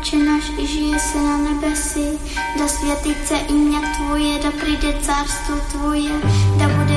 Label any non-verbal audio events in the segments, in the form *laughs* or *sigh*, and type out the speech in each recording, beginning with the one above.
oče náš, i žije se na nebesi, da světit se imě Tvoje, da přijde cárstvo Tvoje, da bude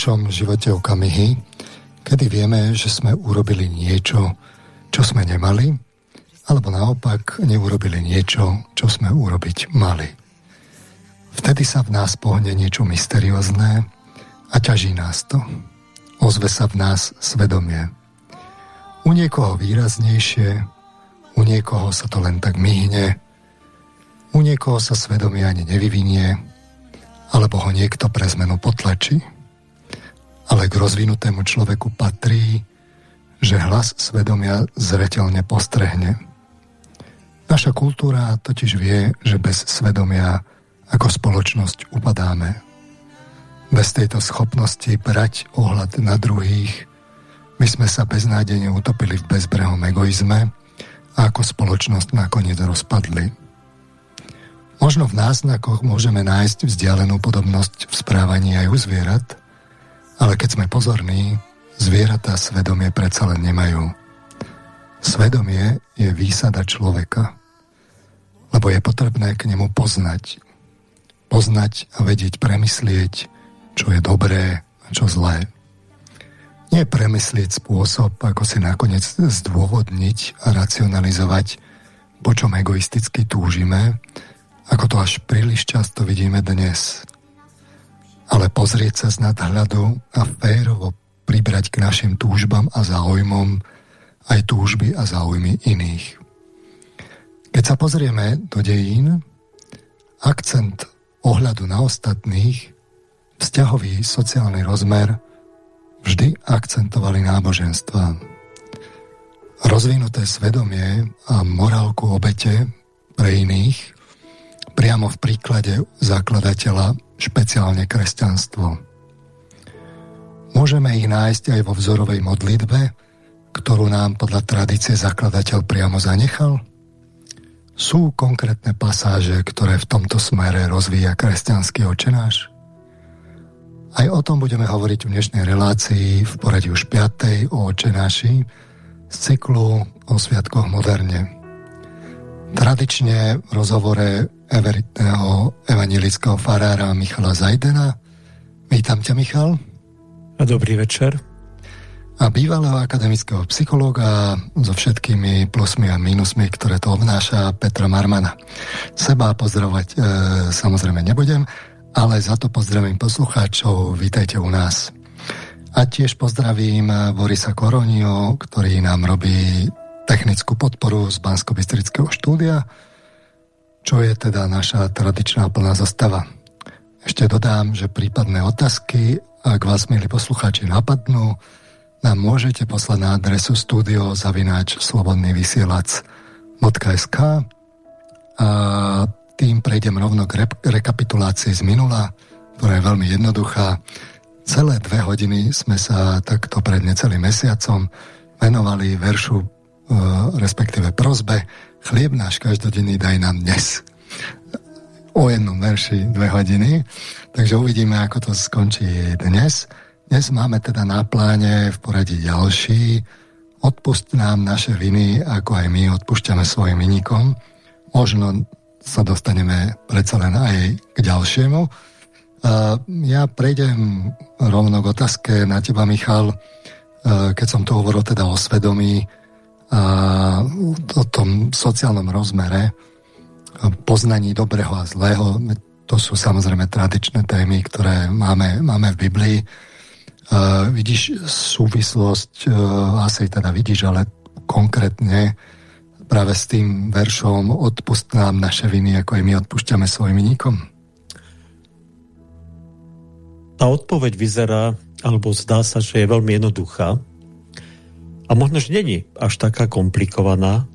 našom živote okamihy, kedy vieme, že sme urobili niečo, čo sme nemali, alebo naopak neurobili niečo, čo sme urobiť mali. Vtedy sa v nás pohne niečo mysteriózne a ťaží nás to. Ozve sa v nás svedomie. U niekoho výraznejšie, u niekoho sa to len tak myhne, u niekoho sa svedomie ani nevyvinie, alebo ho niekto pre zmenu potlačí ale k rozvinutému človeku patrí, že hlas svedomia zretelne postrehne. Naša kultúra totiž vie, že bez svedomia ako spoločnosť upadáme. Bez tejto schopnosti brať ohľad na druhých my sme sa beznádejne utopili v bezbrehom egoizme a ako spoločnosť nakoniec rozpadli. Možno v náznakoch môžeme nájsť vzdialenú podobnosť v správaní aj u zvierat – ale keď sme pozorní, zvieratá svedomie predsa len nemajú. Svedomie je výsada človeka, lebo je potrebné k nemu poznať. Poznať a vedieť premyslieť, čo je dobré a čo zlé. Nie premyslieť spôsob, ako si nakoniec zdôvodniť a racionalizovať, po čom egoisticky túžime, ako to až príliš často vidíme dnes ale pozrieť sa z nadhľadu a férovo pribrať k našim túžbám a záujmom aj túžby a záujmy iných. Keď sa pozrieme do dejín, akcent ohľadu na ostatných, vzťahový sociálny rozmer vždy akcentovali náboženstva. Rozvinuté svedomie a morálku obete pre iných priamo v príklade zakladateľa špeciálne kresťanstvo. Môžeme ich nájsť aj vo vzorovej modlitbe, ktorú nám podľa tradície zakladateľ priamo zanechal? Sú konkrétne pasáže, ktoré v tomto smere rozvíja kresťanský očenáš? Aj o tom budeme hovoriť v dnešnej relácii v poradí už 5. o očenáši z cyklu o sviatkoch moderne. Tradične v rozhovore emeritného evangelického farára Michala Zajdena. Vítam ťa, Michal. A dobrý večer. A bývalého akademického psychológa so všetkými plusmi a minusmi, ktoré to obnáša, Petra Marmana. Seba pozdravovať e, samozrejme nebudem, ale za to pozdravím poslucháčov, vítajte u nás. A tiež pozdravím Borisa Koronio, ktorý nám robí technickú podporu z bansko štúdia čo je teda naša tradičná plná zostava. Ešte dodám, že prípadné otázky, ak vás, milí poslucháči, napadnú, nám môžete poslať na adresu studiozavináč slobodný vysielač.sk a tým prejdem rovno k re- rekapitulácii z minula, ktorá je veľmi jednoduchá. Celé dve hodiny sme sa takto pred necelým mesiacom venovali veršu, e, respektíve prozbe chlieb náš každodenný daj nám dnes. O jednom verši dve hodiny, takže uvidíme, ako to skončí dnes. Dnes máme teda na pláne v poradí ďalší. Odpust nám naše viny, ako aj my odpúšťame svojim vynikom. Možno sa dostaneme predsa len aj k ďalšiemu. Ja prejdem rovno k otázke na teba, Michal. keď som to hovoril teda o svedomí a o tom sociálnom rozmere, poznaní dobrého a zlého, to sú samozrejme tradičné témy, ktoré máme, máme v Biblii. Uh, vidíš súvislosť, uh, asi teda vidíš, ale konkrétne práve s tým veršom odpust nám naše viny, ako aj my odpúšťame svojim nikom? Tá odpoveď vyzerá, alebo zdá sa, že je veľmi jednoduchá. A možno, že není až taká komplikovaná,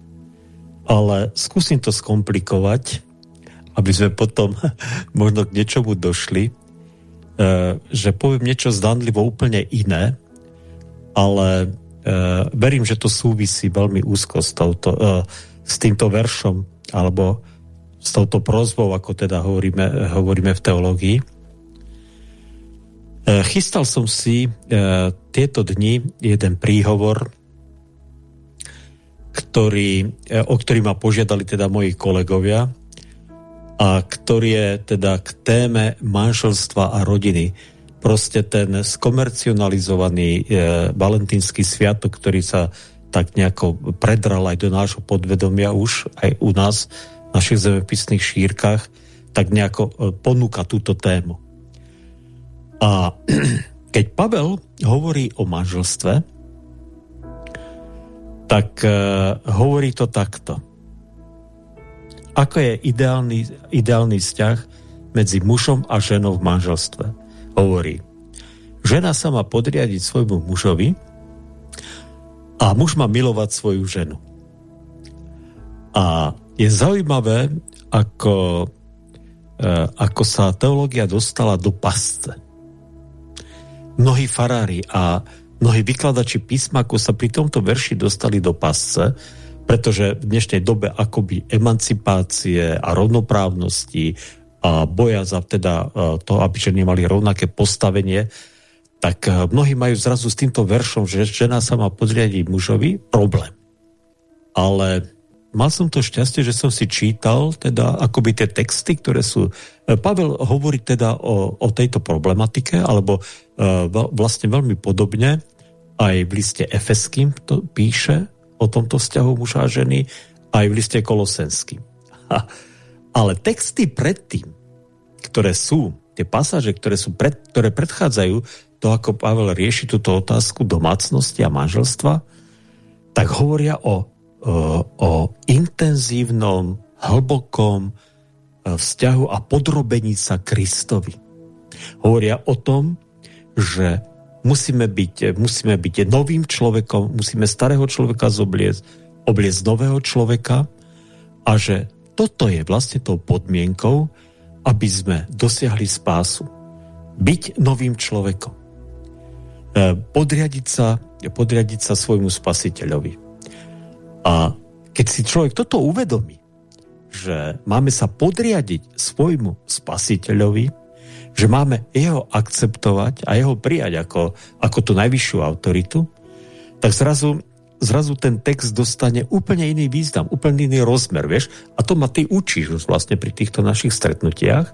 ale skúsim to skomplikovať aby sme potom *laughs* možno k niečomu došli, e, že poviem niečo zdanlivo úplne iné, ale e, verím, že to súvisí veľmi úzko s, touto, e, s týmto veršom alebo s touto prozbou, ako teda hovoríme, hovoríme v teológii. Chystal som si tieto dni jeden príhovor, ktorý, o ktorý ma požiadali teda moji kolegovia, a ktorý je teda k téme manželstva a rodiny. Proste ten skomercionalizovaný e, valentínsky sviatok, ktorý sa tak nejako predral aj do nášho podvedomia už, aj u nás, v našich zemepisných šírkach, tak nejako e, ponúka túto tému. A *clears throat* keď Pavel hovorí o manželstve, tak e, hovorí to takto ako je ideálny, ideálny vzťah medzi mužom a ženou v manželstve. Hovorí, žena sa má podriadiť svojmu mužovi a muž má milovať svoju ženu. A je zaujímavé, ako, e, ako sa teológia dostala do pasce. Mnohí farári a mnohí vykladači písma, ako sa pri tomto verši dostali do pasce, pretože v dnešnej dobe akoby emancipácie a rovnoprávnosti a boja za teda e, to, aby ženy mali rovnaké postavenie, tak e, mnohí majú zrazu s týmto veršom, že žena sa má podriadiť mužovi, problém. Ale mal som to šťastie, že som si čítal teda akoby tie texty, ktoré sú... E, Pavel hovorí teda o, o tejto problematike, alebo uh, vlastne veľmi podobne aj v liste Efeským to píše, o tomto vzťahu muža a ženy aj v liste Kolosenským. Ale texty predtým, ktoré sú, tie pasáže, ktoré, sú pred, ktoré predchádzajú to, ako Pavel rieši túto otázku domácnosti a manželstva, tak hovoria o, o, intenzívnom, hlbokom e, vzťahu a podrobení sa Kristovi. Hovoria o tom, že musíme byť, musíme byť novým človekom, musíme starého človeka zobliecť, obliecť nového človeka a že toto je vlastne tou podmienkou, aby sme dosiahli spásu. Byť novým človekom. E, podriadiť sa, podriadiť sa svojmu spasiteľovi. A keď si človek toto uvedomí, že máme sa podriadiť svojmu spasiteľovi, že máme jeho akceptovať a jeho prijať ako, ako tú najvyššiu autoritu, tak zrazu, zrazu ten text dostane úplne iný význam, úplne iný rozmer, vieš? A to ma ty učíš už vlastne pri týchto našich stretnutiach,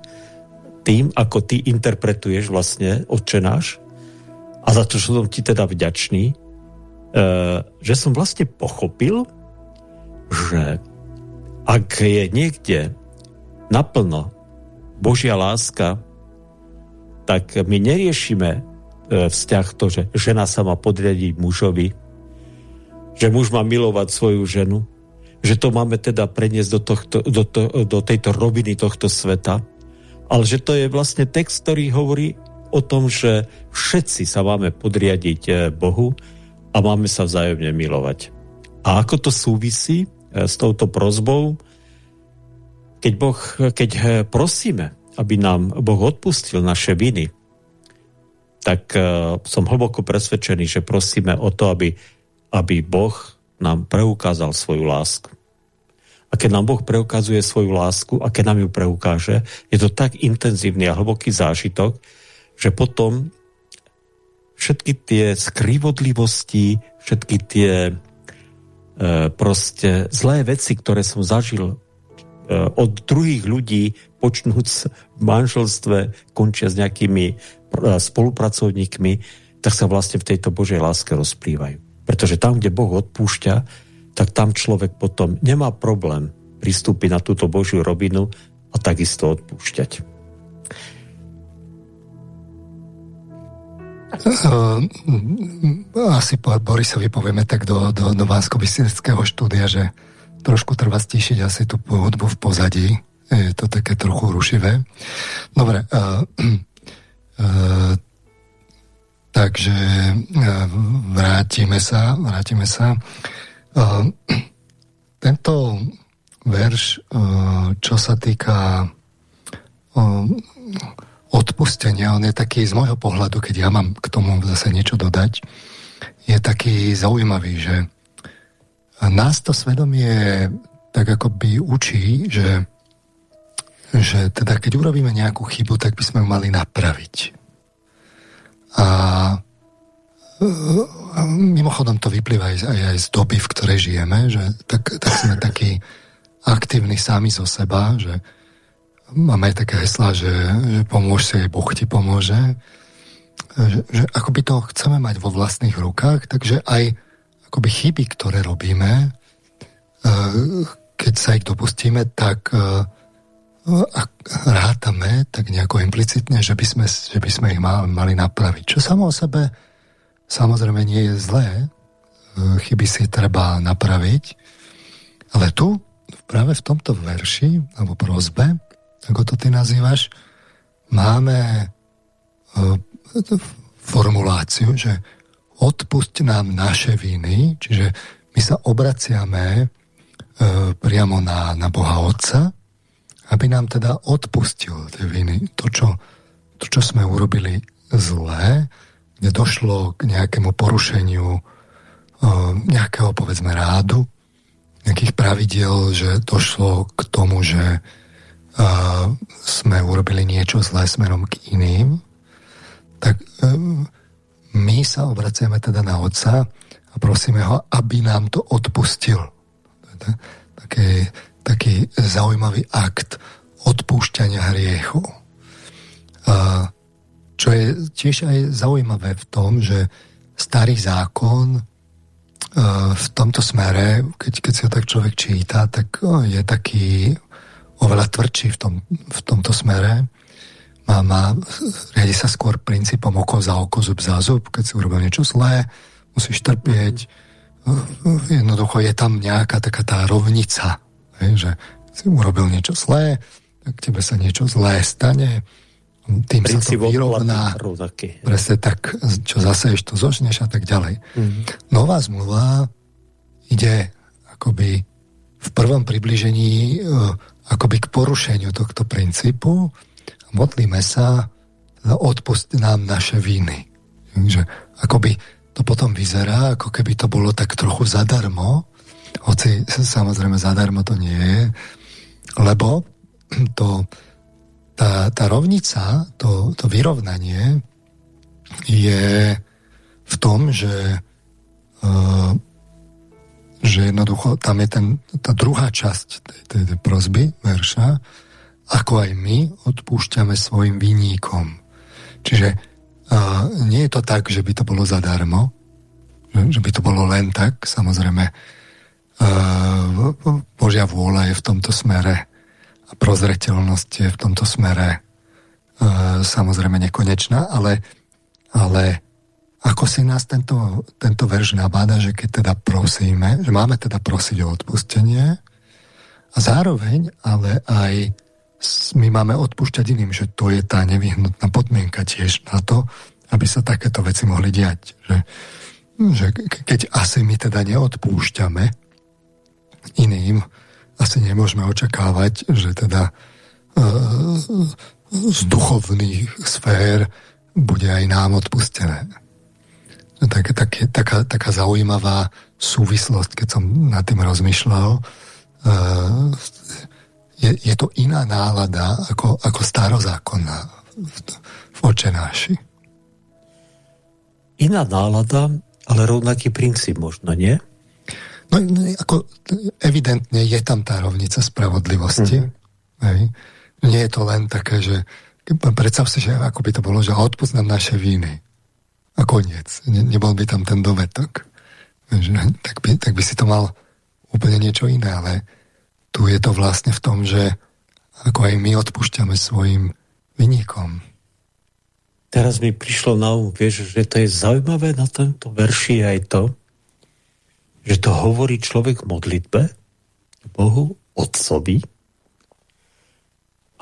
tým, ako ty interpretuješ vlastne odčenáš a za to, že som ti teda vďačný, e, že som vlastne pochopil, že ak je niekde naplno Božia láska tak my neriešime e, vzťah to, že žena sa má podriadiť mužovi, že muž má milovať svoju ženu, že to máme teda preniesť do, tohto, do, to, do tejto roviny tohto sveta, ale že to je vlastne text, ktorý hovorí o tom, že všetci sa máme podriadiť e, Bohu a máme sa vzájomne milovať. A ako to súvisí s touto prozbou? Keď, boh, keď prosíme aby nám Boh odpustil naše viny, tak uh, som hlboko presvedčený, že prosíme o to, aby, aby Boh nám preukázal svoju lásku. A keď nám Boh preukazuje svoju lásku a keď nám ju preukáže, je to tak intenzívny a hlboký zážitok, že potom všetky tie skrivodlivosti, všetky tie e, proste zlé veci, ktoré som zažil E, od druhých ľudí, počnúť v manželstve, končia s nejakými e, spolupracovníkmi, tak sa vlastne v tejto Božej láske rozplývajú. Pretože tam, kde Boh odpúšťa, tak tam človek potom nemá problém pristúpiť na túto Božiu robinu a takisto odpúšťať. Asi po Borisovi povieme tak do, do, do vánsko štúdia, že trošku trvá stíšiť asi tú hudbu v pozadí. Je to také trochu rušivé. Dobre. Uh, uh, takže uh, vrátime sa. Vrátime sa. Uh, tento verš, uh, čo sa týka uh, odpustenia, on je taký z môjho pohľadu, keď ja mám k tomu zase niečo dodať, je taký zaujímavý, že nás to svedomie tak ako by učí, že, že teda keď urobíme nejakú chybu, tak by sme ju mali napraviť. A mimochodom to vyplýva aj, aj, z doby, v ktorej žijeme, že tak, tak sme takí aktívni sami zo seba, že máme aj také heslá, že, že pomôž si, Boh ti pomôže. Že, že akoby to chceme mať vo vlastných rukách, takže aj akoby chyby, ktoré robíme, eh, keď sa ich dopustíme, tak eh, ak rátame tak nejako implicitne, že by sme, že by sme ich mali, mali napraviť. Čo samo o sebe samozrejme nie je zlé, eh, chyby si treba napraviť, ale tu práve v tomto verši, alebo prozbe, ako to ty nazývaš, máme uh, formuláciu, že odpusť nám naše viny, čiže my sa obraciame uh, priamo na, na Boha Otca, aby nám teda odpustil tie viny. To čo, to, čo sme urobili zlé, kde došlo k nejakému porušeniu uh, nejakého, povedzme, rádu, nejakých pravidel, že došlo k tomu, že sme urobili niečo zlé smerom k iným, tak my sa obraciame teda na Otca a prosíme ho, aby nám to odpustil. Taký, taký zaujímavý akt odpúšťania hriechu. A čo je tiež aj zaujímavé v tom, že starý zákon v tomto smere, keď, keď si ho tak človek číta, tak je taký oveľa tvrdší v, tom, v tomto smere. Má, má, riadi sa skôr princípom oko za oko, zub za zub. Keď si urobil niečo zlé, musíš trpieť. Jednoducho je tam nejaká taká tá rovnica, že si urobil niečo zlé, tak tebe sa niečo zlé stane, tým Princíp sa to vyrovná. Presne tak, čo zase ešte to zožneš a tak ďalej. Mm-hmm. Nová zmluva ide akoby v prvom približení akoby k porušeniu tohto princípu modlíme sa, odpust nám naše viny. Takže akoby to potom vyzerá, ako keby to bolo tak trochu zadarmo, hoci samozrejme zadarmo to nie je, lebo to, tá, tá rovnica, to, to vyrovnanie je v tom, že uh, že jednoducho tam je ten, tá druhá časť tej, tej, tej prozby, verša, ako aj my odpúšťame svojim viníkom. Čiže uh, nie je to tak, že by to bolo zadarmo, že, že by to bolo len tak, samozrejme uh, Božia vôľa je v tomto smere a prozreteľnosť je v tomto smere uh, samozrejme nekonečná, ale, ale ako si nás tento, tento verš nabáda, že keď teda prosíme, že máme teda prosiť o odpustenie a zároveň ale aj my máme odpúšťať iným, že to je tá nevyhnutná podmienka tiež na to, aby sa takéto veci mohli diať. Že, že keď asi my teda neodpúšťame iným, asi nemôžeme očakávať, že teda e, z duchovných sfér bude aj nám odpustené tak, tak, taká, taká zaujímavá súvislosť, keď som nad tým rozmýšľal. Uh, je, je to iná nálada ako, ako starozákonná v, v očenáši. Iná nálada, ale rovnaký princíp možno, nie? No, no ako evidentne je tam tá rovnica spravodlivosti. Mm-hmm. Hej. Nie je to len také, že predstav si, že ako by to bolo, že odpúsť nám naše víny a koniec. Ne, nebol by tam ten dovetok. Tak, by, tak by si to mal úplne niečo iné, ale tu je to vlastne v tom, že ako aj my odpúšťame svojim vynikom. Teraz mi prišlo na um, vieš, že to je zaujímavé na tomto verši aj to, že to hovorí človek v modlitbe Bohu, Otcovi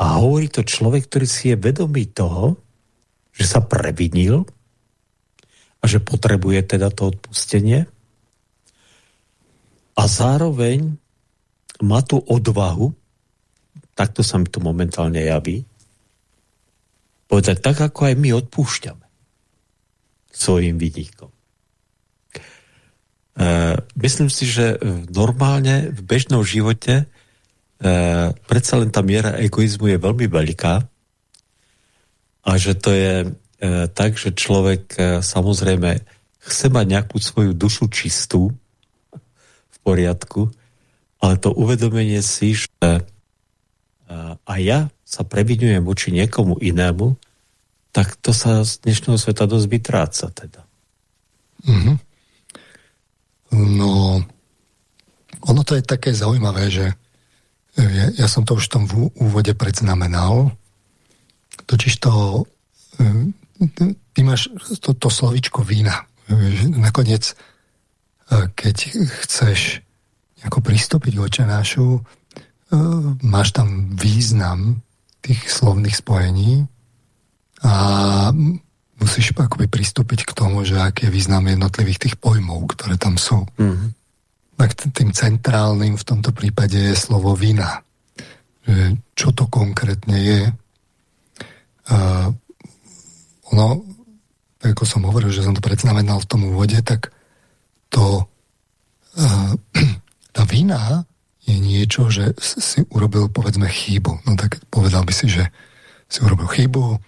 a hovorí to človek, ktorý si je vedomý toho, že sa previnil a že potrebuje teda to odpustenie a zároveň má tú odvahu, takto sa mi to momentálne javí, povedať tak, ako aj my odpúšťame svojim vidíkom. E, myslím si, že normálne v bežnom živote e, predsa len tá miera egoizmu je veľmi veľká a že to je tak, že človek e, samozrejme chce mať nejakú svoju dušu čistú v poriadku, ale to uvedomenie si, že e, a ja sa previnujem voči niekomu inému, tak to sa z dnešného sveta dosť vytráca teda. Mm-hmm. No, ono to je také zaujímavé, že ja, ja som to už v tom úvode predznamenal, totiž to ty máš to, to slovičko vína. Nakoniec, keď chceš ako pristúpiť k očenášu, máš tam význam tých slovných spojení a musíš akoby pristúpiť k tomu, že aký je význam jednotlivých tých pojmov, ktoré tam sú. Mm-hmm. Tak tým centrálnym v tomto prípade je slovo vina. Že čo to konkrétne je. Ono, ako som hovoril, že som to predznamenal v tom úvode, tak to uh, *clears throat* tá vina je niečo, že si urobil povedzme chybu. No tak povedal by si, že si urobil chybu,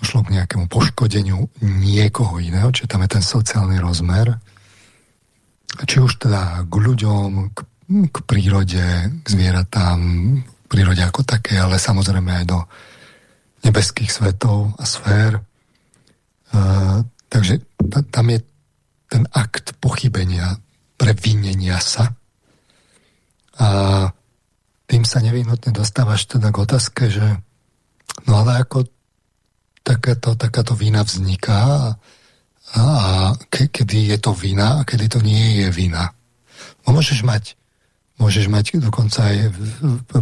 došlo k nejakému poškodeniu niekoho iného, čiže tam je ten sociálny rozmer. Či už teda k ľuďom, k, k prírode, k zvieratám, k prírode ako také, ale samozrejme aj do nebeských svetov a sfér. Takže tam je ten akt pochybenia, previnenia sa. A tým sa nevyhnutne dostávaš teda k otázke, že no ale ako takáto, takáto vína vzniká a, a ke, kedy je to vina a kedy to nie je vina. No môžeš mať, môžeš mať dokonca aj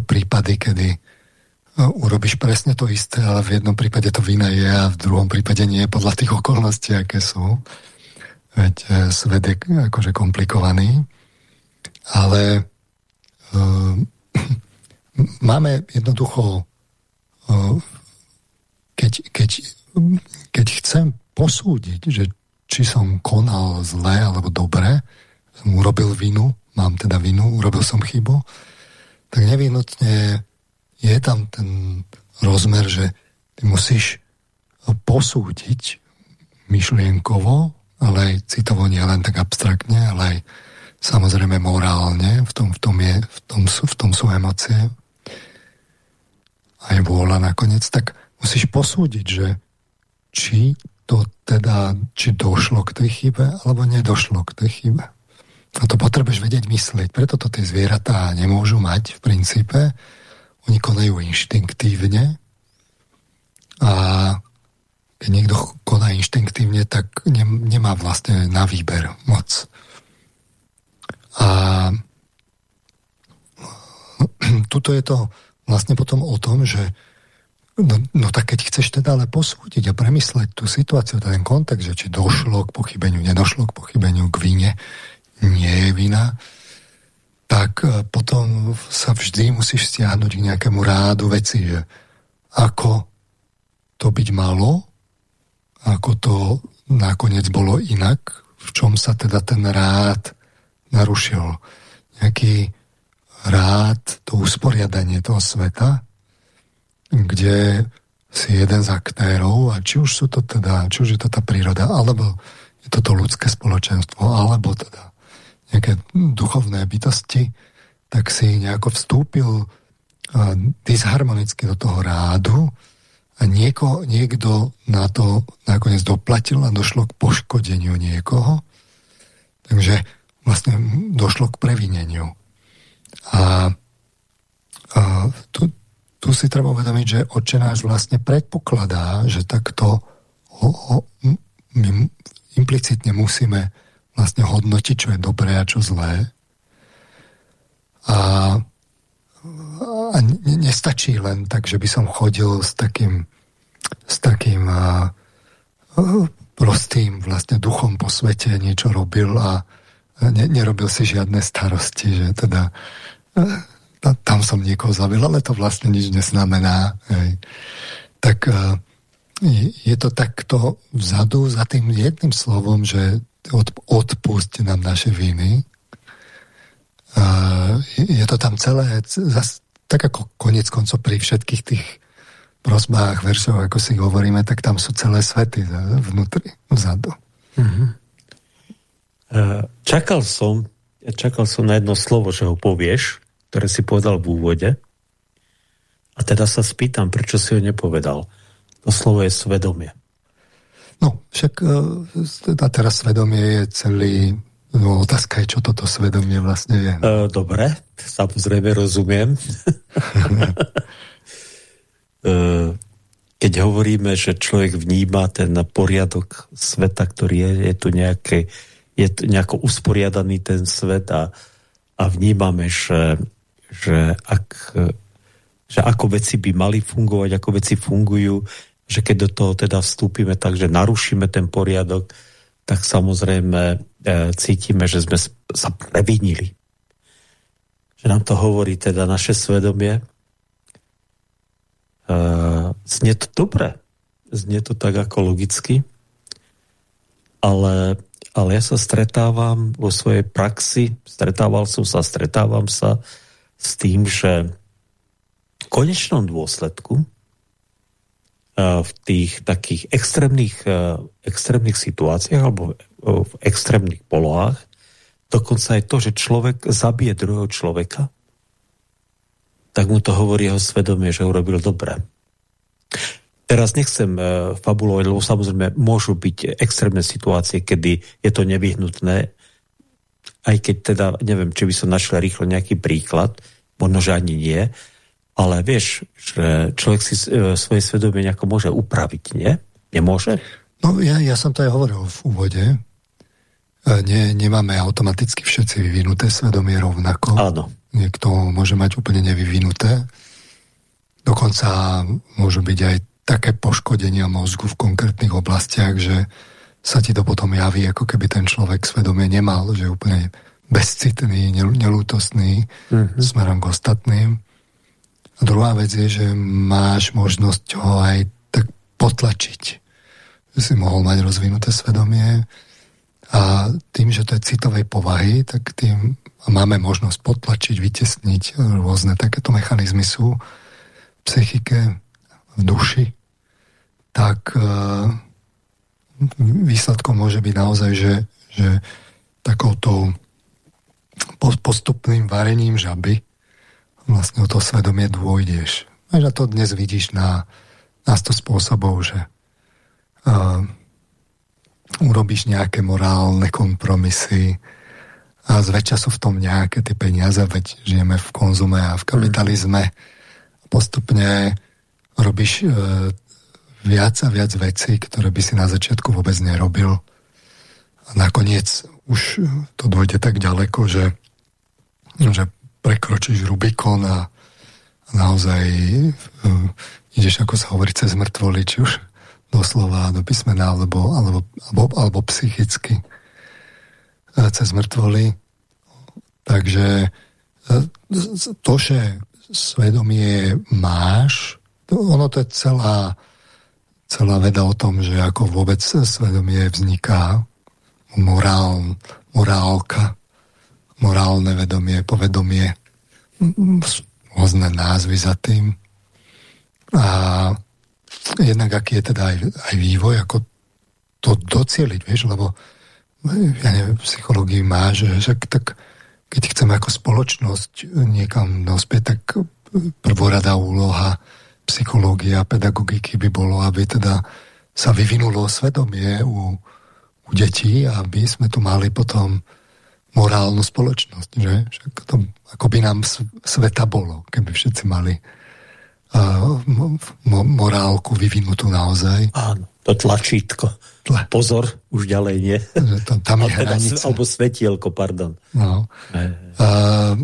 prípady, kedy urobíš presne to isté, ale v jednom prípade to vina je a v druhom prípade nie podľa tých okolností, aké sú. Veď e, svet je akože komplikovaný. Ale uh, *clears throat* máme jednoducho uh, keď, keď, keď chcem posúdiť, že či som konal zle alebo dobre, som urobil vinu, mám teda vinu, urobil som chybu, tak nevyhnutne je tam ten rozmer, že ty musíš posúdiť myšlienkovo, ale aj citovo nie len tak abstraktne, ale aj samozrejme morálne, v tom, v tom, je, v tom, v tom sú emócie, aj vôľa nakoniec, tak musíš posúdiť, že či to teda, či došlo k tej chybe, alebo nedošlo k tej chybe. A to potrebuješ vedieť myslieť. Preto to tie zvieratá nemôžu mať v princípe, oni konajú inštinktívne a keď niekto koná inštinktívne, tak ne, nemá vlastne na výber moc. A *clears throat* tuto je to vlastne potom o tom, že no, no tak keď chceš teda ale posúdiť a premysleť tú situáciu, ten kontext, že či došlo k pochybeniu, nedošlo k pochybeniu, k vine, nie je vina, tak e, potom sa vždy musíš stiahnuť k nejakému rádu veci, že ako to byť malo, ako to nakoniec bolo inak, v čom sa teda ten rád narušil. Nejaký rád, to usporiadanie toho sveta, kde si jeden z aktérov, a či už sú to teda, či už je to tá príroda, alebo je to to ľudské spoločenstvo, alebo teda nejaké duchovné bytosti, tak si nejako vstúpil disharmonicky do toho rádu a nieko, niekto na to nakoniec doplatil a došlo k poškodeniu niekoho. Takže vlastne došlo k previneniu. A, a tu, tu si treba uvedomiť, že oče náš vlastne predpokladá, že takto ho, ho, my implicitne musíme vlastne hodnotiť, čo je dobré a čo zlé. A, a nestačí len tak, že by som chodil s takým s takým a, prostým vlastne duchom po svete niečo robil a ne, nerobil si žiadne starosti, že teda tam som niekoho zabil, ale to vlastne nič neznamená. Hej. Tak je to takto vzadu za tým jedným slovom, že odpust nám naše viny. Je to tam celé, tak ako konec koncov pri všetkých tých prosbách, veršov, ako si hovoríme, tak tam sú celé svety vnútri, vzadu. Mm-hmm. Čakal som, čakal som na jedno slovo, že ho povieš, ktoré si povedal v úvode. A teda sa spýtam, prečo si ho nepovedal. To slovo je svedomie. No, však e, teda teraz svedomie je celý No, otázka je, čo toto svedomie vlastne je. No. Dobre, samozrejme rozumiem. *laughs* Eh, keď hovoríme, že človek vníma ten poriadok sveta, ktorý je, je tu nejaké, je tu nejako usporiadaný ten svet a, a vnímame, že, že, ak, že ako veci by mali fungovať, ako veci fungujú, že keď do toho teda vstúpime tak, že narušíme ten poriadok, tak samozrejme e, cítime, že sme sa previnili. Že nám to hovorí teda naše svedomie, Uh, znie to dobre. Znie to tak ako logicky. Ale, ale ja sa stretávam vo svojej praxi, stretával som sa, stretávam sa s tým, že v konečnom dôsledku v tých takých extrémnych, uh, extrémnych situáciách alebo v extrémnych polohách. Dokonca aj to, že človek zabije druhého človeka, tak mu to hovorí jeho svedomie, že urobil dobre. Teraz nechcem fabulovať, lebo samozrejme môžu byť extrémne situácie, kedy je to nevyhnutné, aj keď teda, neviem, či by som našiel rýchlo nejaký príklad, možno, že ani nie, ale vieš, že človek si uh, svoje svedomie nejako môže upraviť, nie? Nemôže? No ja, ja som to aj hovoril v úvode. E, nie, nemáme automaticky všetci vyvinuté svedomie rovnako. Áno. Niekto môže mať úplne nevyvinuté. Dokonca môžu byť aj také poškodenia mozgu v konkrétnych oblastiach, že sa ti to potom javí, ako keby ten človek svedomie nemal, že je úplne bezcitný, nelútostný mm-hmm. smerom k ostatným. A druhá vec je, že máš možnosť ho aj tak potlačiť. Si mohol mať rozvinuté svedomie a tým, že to je citovej povahy, tak tým máme možnosť potlačiť, vytesniť, rôzne takéto mechanizmy sú v psychike, v duši, tak e, výsledkom môže byť naozaj, že, že takouto postupným varením žaby vlastne o to svedomie dôjdeš. A to dnes vidíš na, na 100 spôsobov, že uh, urobíš nejaké morálne kompromisy, a zväčša sú v tom nejaké tie peniaze, veď žijeme v konzume a v kapitalizme. Postupne robíš e, viac a viac vecí, ktoré by si na začiatku vôbec nerobil. A nakoniec už to dôjde tak ďaleko, že, že prekročíš Rubikon a naozaj e, ideš, ako sa hovorí, cez mŕtvoly, či už doslova do písmena, alebo, alebo, alebo, alebo psychicky. E, cez mŕtvoly. Takže e, to, že svedomie máš, to, ono to je celá, celá veda o tom, že ako vôbec svedomie vzniká, morál, morálka, morálne vedomie, povedomie, rôzne názvy za tým. A jednak aký je teda aj, aj vývoj, ako to docieliť, vieš, lebo ja neviem, psychológii má, že, že tak keď chceme ako spoločnosť niekam dospieť, tak prvoradá úloha psychológia, pedagogiky by bolo, aby teda sa vyvinulo svedomie u, u detí, aby sme tu mali potom morálnu spoločnosť, že? Však to, ako by nám sveta bolo, keby všetci mali uh, mo morálku vyvinutú naozaj. Áno, to tlačítko. Tle. Pozor, už ďalej nie. Že to, tam je *laughs* teda hranica. Alebo svetielko, pardon. No. Uh,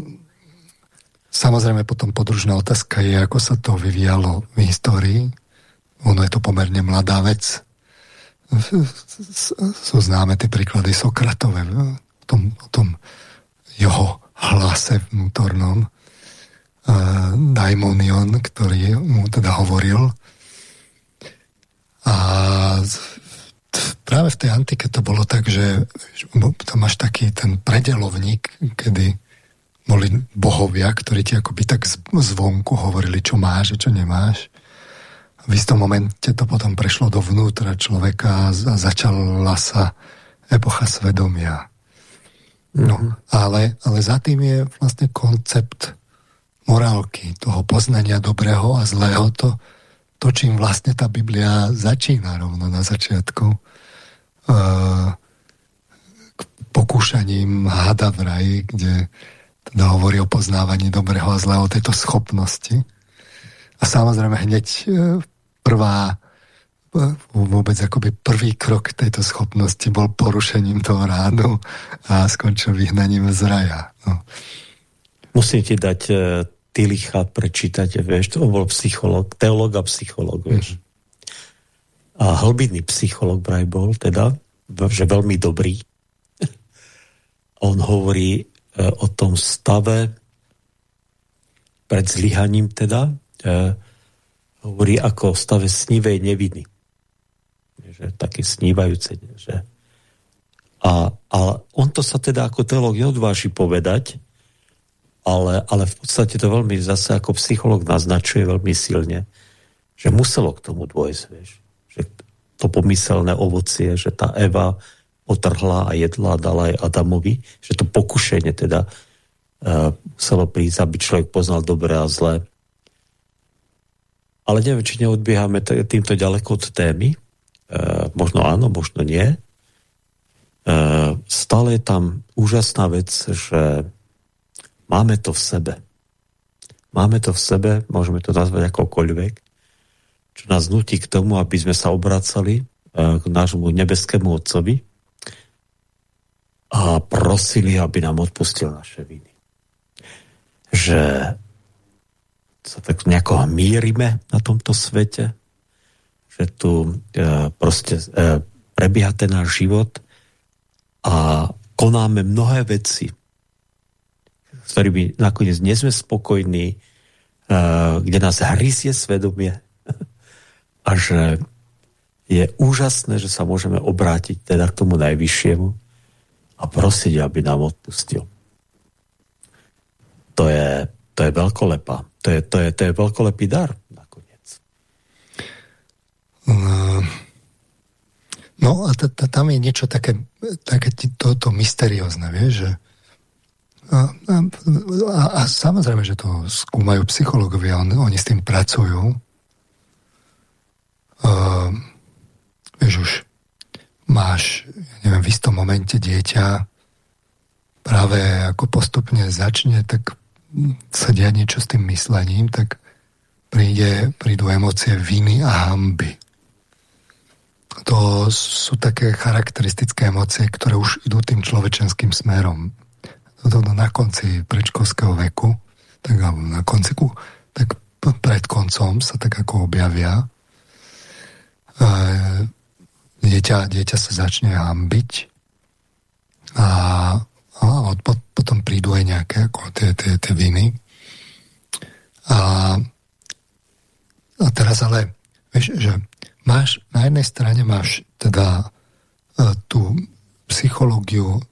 samozrejme potom podružná otázka je, ako sa to vyvíjalo v histórii. Ono je to pomerne mladá vec. Sú známe tie príklady Sokratové tom, tom jeho hlase vnútornom uh, daimonion, ktorý mu teda hovoril. A práve v tej antike to bolo tak, že tam máš taký ten predelovník, kedy boli bohovia, ktorí ti akoby tak zvonku hovorili, čo máš a čo nemáš. V istom momente to potom prešlo dovnútra človeka a začala sa epocha svedomia. No, ale, ale za tým je vlastne koncept morálky, toho poznania dobrého a zlého, to, to čím vlastne tá Biblia začína rovno na začiatku. Uh, pokúšaním hada v raji, kde teda hovorí o poznávaní dobrého a zlého, tejto schopnosti. A samozrejme hneď e, prvá vôbec akoby prvý krok tejto schopnosti bol porušením toho rádu a skončil vyhnaním z raja. No. Musím ti dať uh, Tilicha prečítať, vieš, to bol psycholog, teolog a psycholog, vieš. Mm. A hlbinný psycholog vraj bol, teda, že veľmi dobrý. *laughs* On hovorí uh, o tom stave pred zlyhaním teda, uh, hovorí ako v stave snivej neviny že také snívajúce. Že? A, a on to sa teda ako teológ neodváži povedať, ale, ale v podstate to veľmi zase ako psycholog naznačuje veľmi silne, že muselo k tomu dôjsť, vieš. Že to pomyselné ovocie, že tá Eva otrhla a jedla a dala aj Adamovi, že to pokušenie teda uh, muselo prísť, aby človek poznal dobré a zlé. Ale neviem, či neodbiehame týmto ďaleko od témy, možno áno, možno nie. E, stále je tam úžasná vec, že máme to v sebe. Máme to v sebe, môžeme to nazvať akokoľvek, čo nás nutí k tomu, aby sme sa obracali e, k nášmu nebeskému Otcovi a prosili, aby nám odpustil naše viny. Že sa tak nejako mírime na tomto svete, že tu e, proste e, prebieha ten náš život a konáme mnohé veci, s ktorými nakoniec nie sme spokojní, e, kde nás hryzie svedomie a že je úžasné, že sa môžeme obrátiť teda k tomu najvyššiemu a prosiť, aby nám odpustil. To je, to je veľkolepá. To je, to, je, to je veľkolepý dar. No a tam je niečo také, také to, to mysteriózne, vieš, že a, a, a, a samozrejme, že to skúmajú psychológovia, on, oni s tým pracujú. Uh, vieš už, máš, neviem, v istom momente dieťa práve ako postupne začne, tak sa dia niečo s tým myslením, tak príde, prídu emócie viny a hamby to sú také charakteristické emócie, ktoré už idú tým človečenským smerom. Na konci predškolského veku, tak na konci, tak pred koncom sa tak ako objavia. E, dieťa, dieťa sa začne hambiť a, a od, potom prídu aj nejaké ako tie, tie, tie viny. A, a teraz ale, vieš, že máš, na jednej strane máš teda uh, tú psychológiu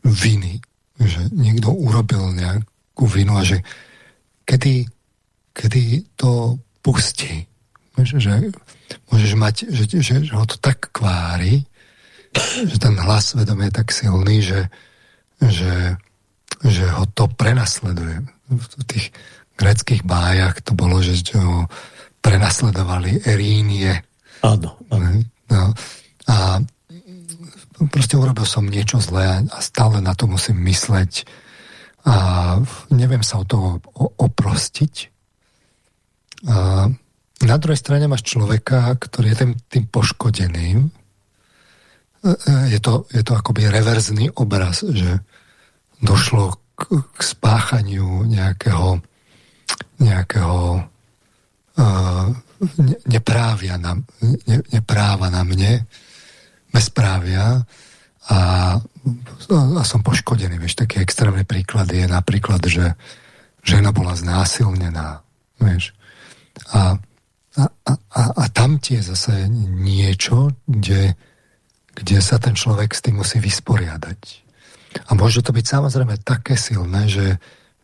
viny, že niekto urobil nejakú vinu a že kedy, kedy to pustí. Že, že môžeš mať, že, že, že ho to tak kvári, že ten hlas svedomia je tak silný, že, že, že ho to prenasleduje v tých greckých bájach to bolo, že ho prenasledovali Erínie. Áno. áno. No, a proste urobil som niečo zlé a stále na to musím mysleť a neviem sa o toho oprostiť. A na druhej strane máš človeka, ktorý je tým, tým poškodeným. E, e, je to, je to akoby reverzný obraz, že došlo k, k spáchaniu nejakého, nejakého neprávia na, ne, nepráva na mne, bezprávia a, a som poškodený. Vieš, taký extrémny príklad je napríklad, že žena bola znásilnená. Vieš. A, a, a, a tam tie zase niečo, kde, kde sa ten človek s tým musí vysporiadať. A môže to byť samozrejme také silné, že,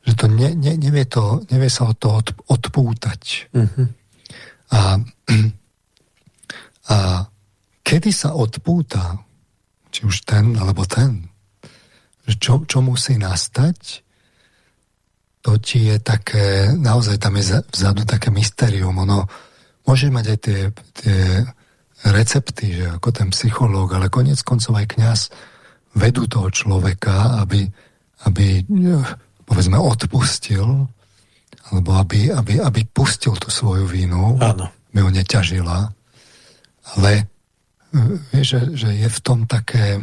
že to ne, ne, nevie, to, nevie sa od toho odpútať. Uh-huh. A, *clears throat* a kedy sa odpúta, či už ten alebo ten, čo, čo musí nastať, to ti je také, naozaj tam je vzadu také mysterium. Ono môže mať aj tie, tie recepty, že ako ten psychológ, ale konec koncov aj kňaz vedú toho človeka, aby, aby povedzme odpustil, alebo aby, aby, aby pustil tú svoju vínu, Áno. aby ho neťažila. Ale vieš, že, že je v tom také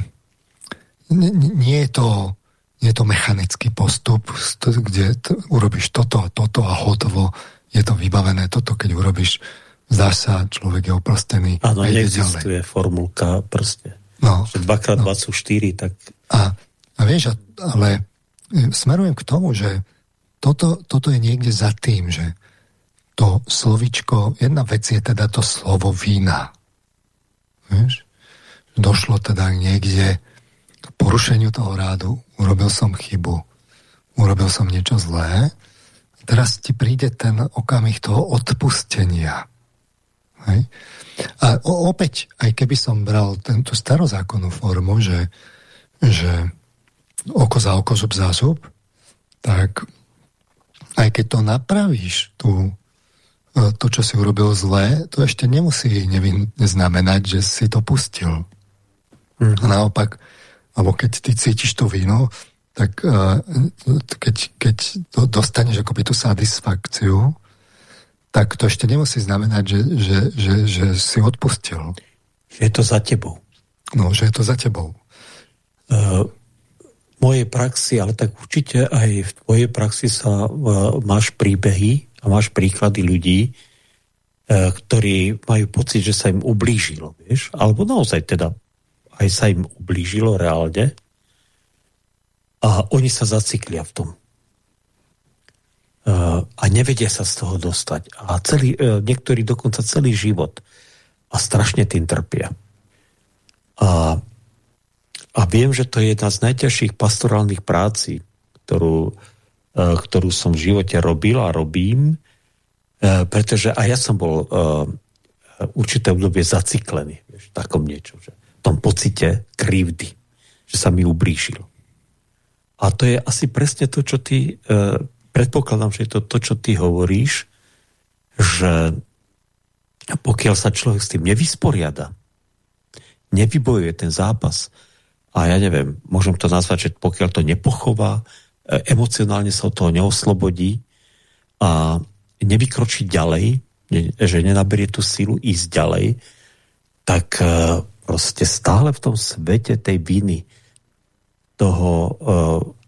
nie je to, nie je to mechanický postup, kde t- urobíš toto a toto a hotovo, je to vybavené. Toto, keď urobíš, zdá sa, človek je oprostený. Áno, neexistuje ďalej. formulka proste. No, že 2x2 no. sú 4, tak... A, a vieš, ale e, smerujem k tomu, že toto, toto je niekde za tým, že to slovičko, jedna vec je teda to slovo vína. Vieš? Došlo teda niekde k porušeniu toho rádu, urobil som chybu, urobil som niečo zlé, teraz ti príde ten okamih toho odpustenia. Hej? A opäť, aj keby som bral tento starozákonnú formu, že, že oko za oko, zub za zub, tak aj keď to napravíš, tú, E, to, čo si urobil zlé, to ešte nemusí znamenať, že si to pustil. Mm. A naopak, alebo keď ty cítiš tú vínu, tak uh, keď, keď dostaneš akoby tú satisfakciu, tak to ešte nemusí znamenať, že, že, že, že si odpustil. Že je to za tebou. No, že je to za tebou. Uh, mojej praxi, ale tak určite aj v tvojej praxi sa uh, máš príbehy, a máš príklady ľudí, e, ktorí majú pocit, že sa im ublížilo, vieš? Alebo naozaj teda aj sa im ublížilo reálne a oni sa zaciklia v tom. E, a nevedia sa z toho dostať. A celý, e, niektorí dokonca celý život a strašne tým trpia. A, a viem, že to je jedna z najťažších pastorálnych práci, ktorú, E, ktorú som v živote robil a robím, e, pretože aj ja som bol e, určité obdobie zaciklený vieš, v takom niečo, že v tom pocite krivdy, že sa mi ublížil. A to je asi presne to, čo ty, predpokladám, že je to to, čo ty hovoríš, že pokiaľ sa človek s tým nevysporiada, nevybojuje ten zápas, a ja neviem, môžem to nazvať, že pokiaľ to nepochová, E, emocionálne sa od toho neoslobodí a nevykročí ďalej, že nenaberie tú silu ísť ďalej, tak e, proste stále v tom svete tej viny toho e,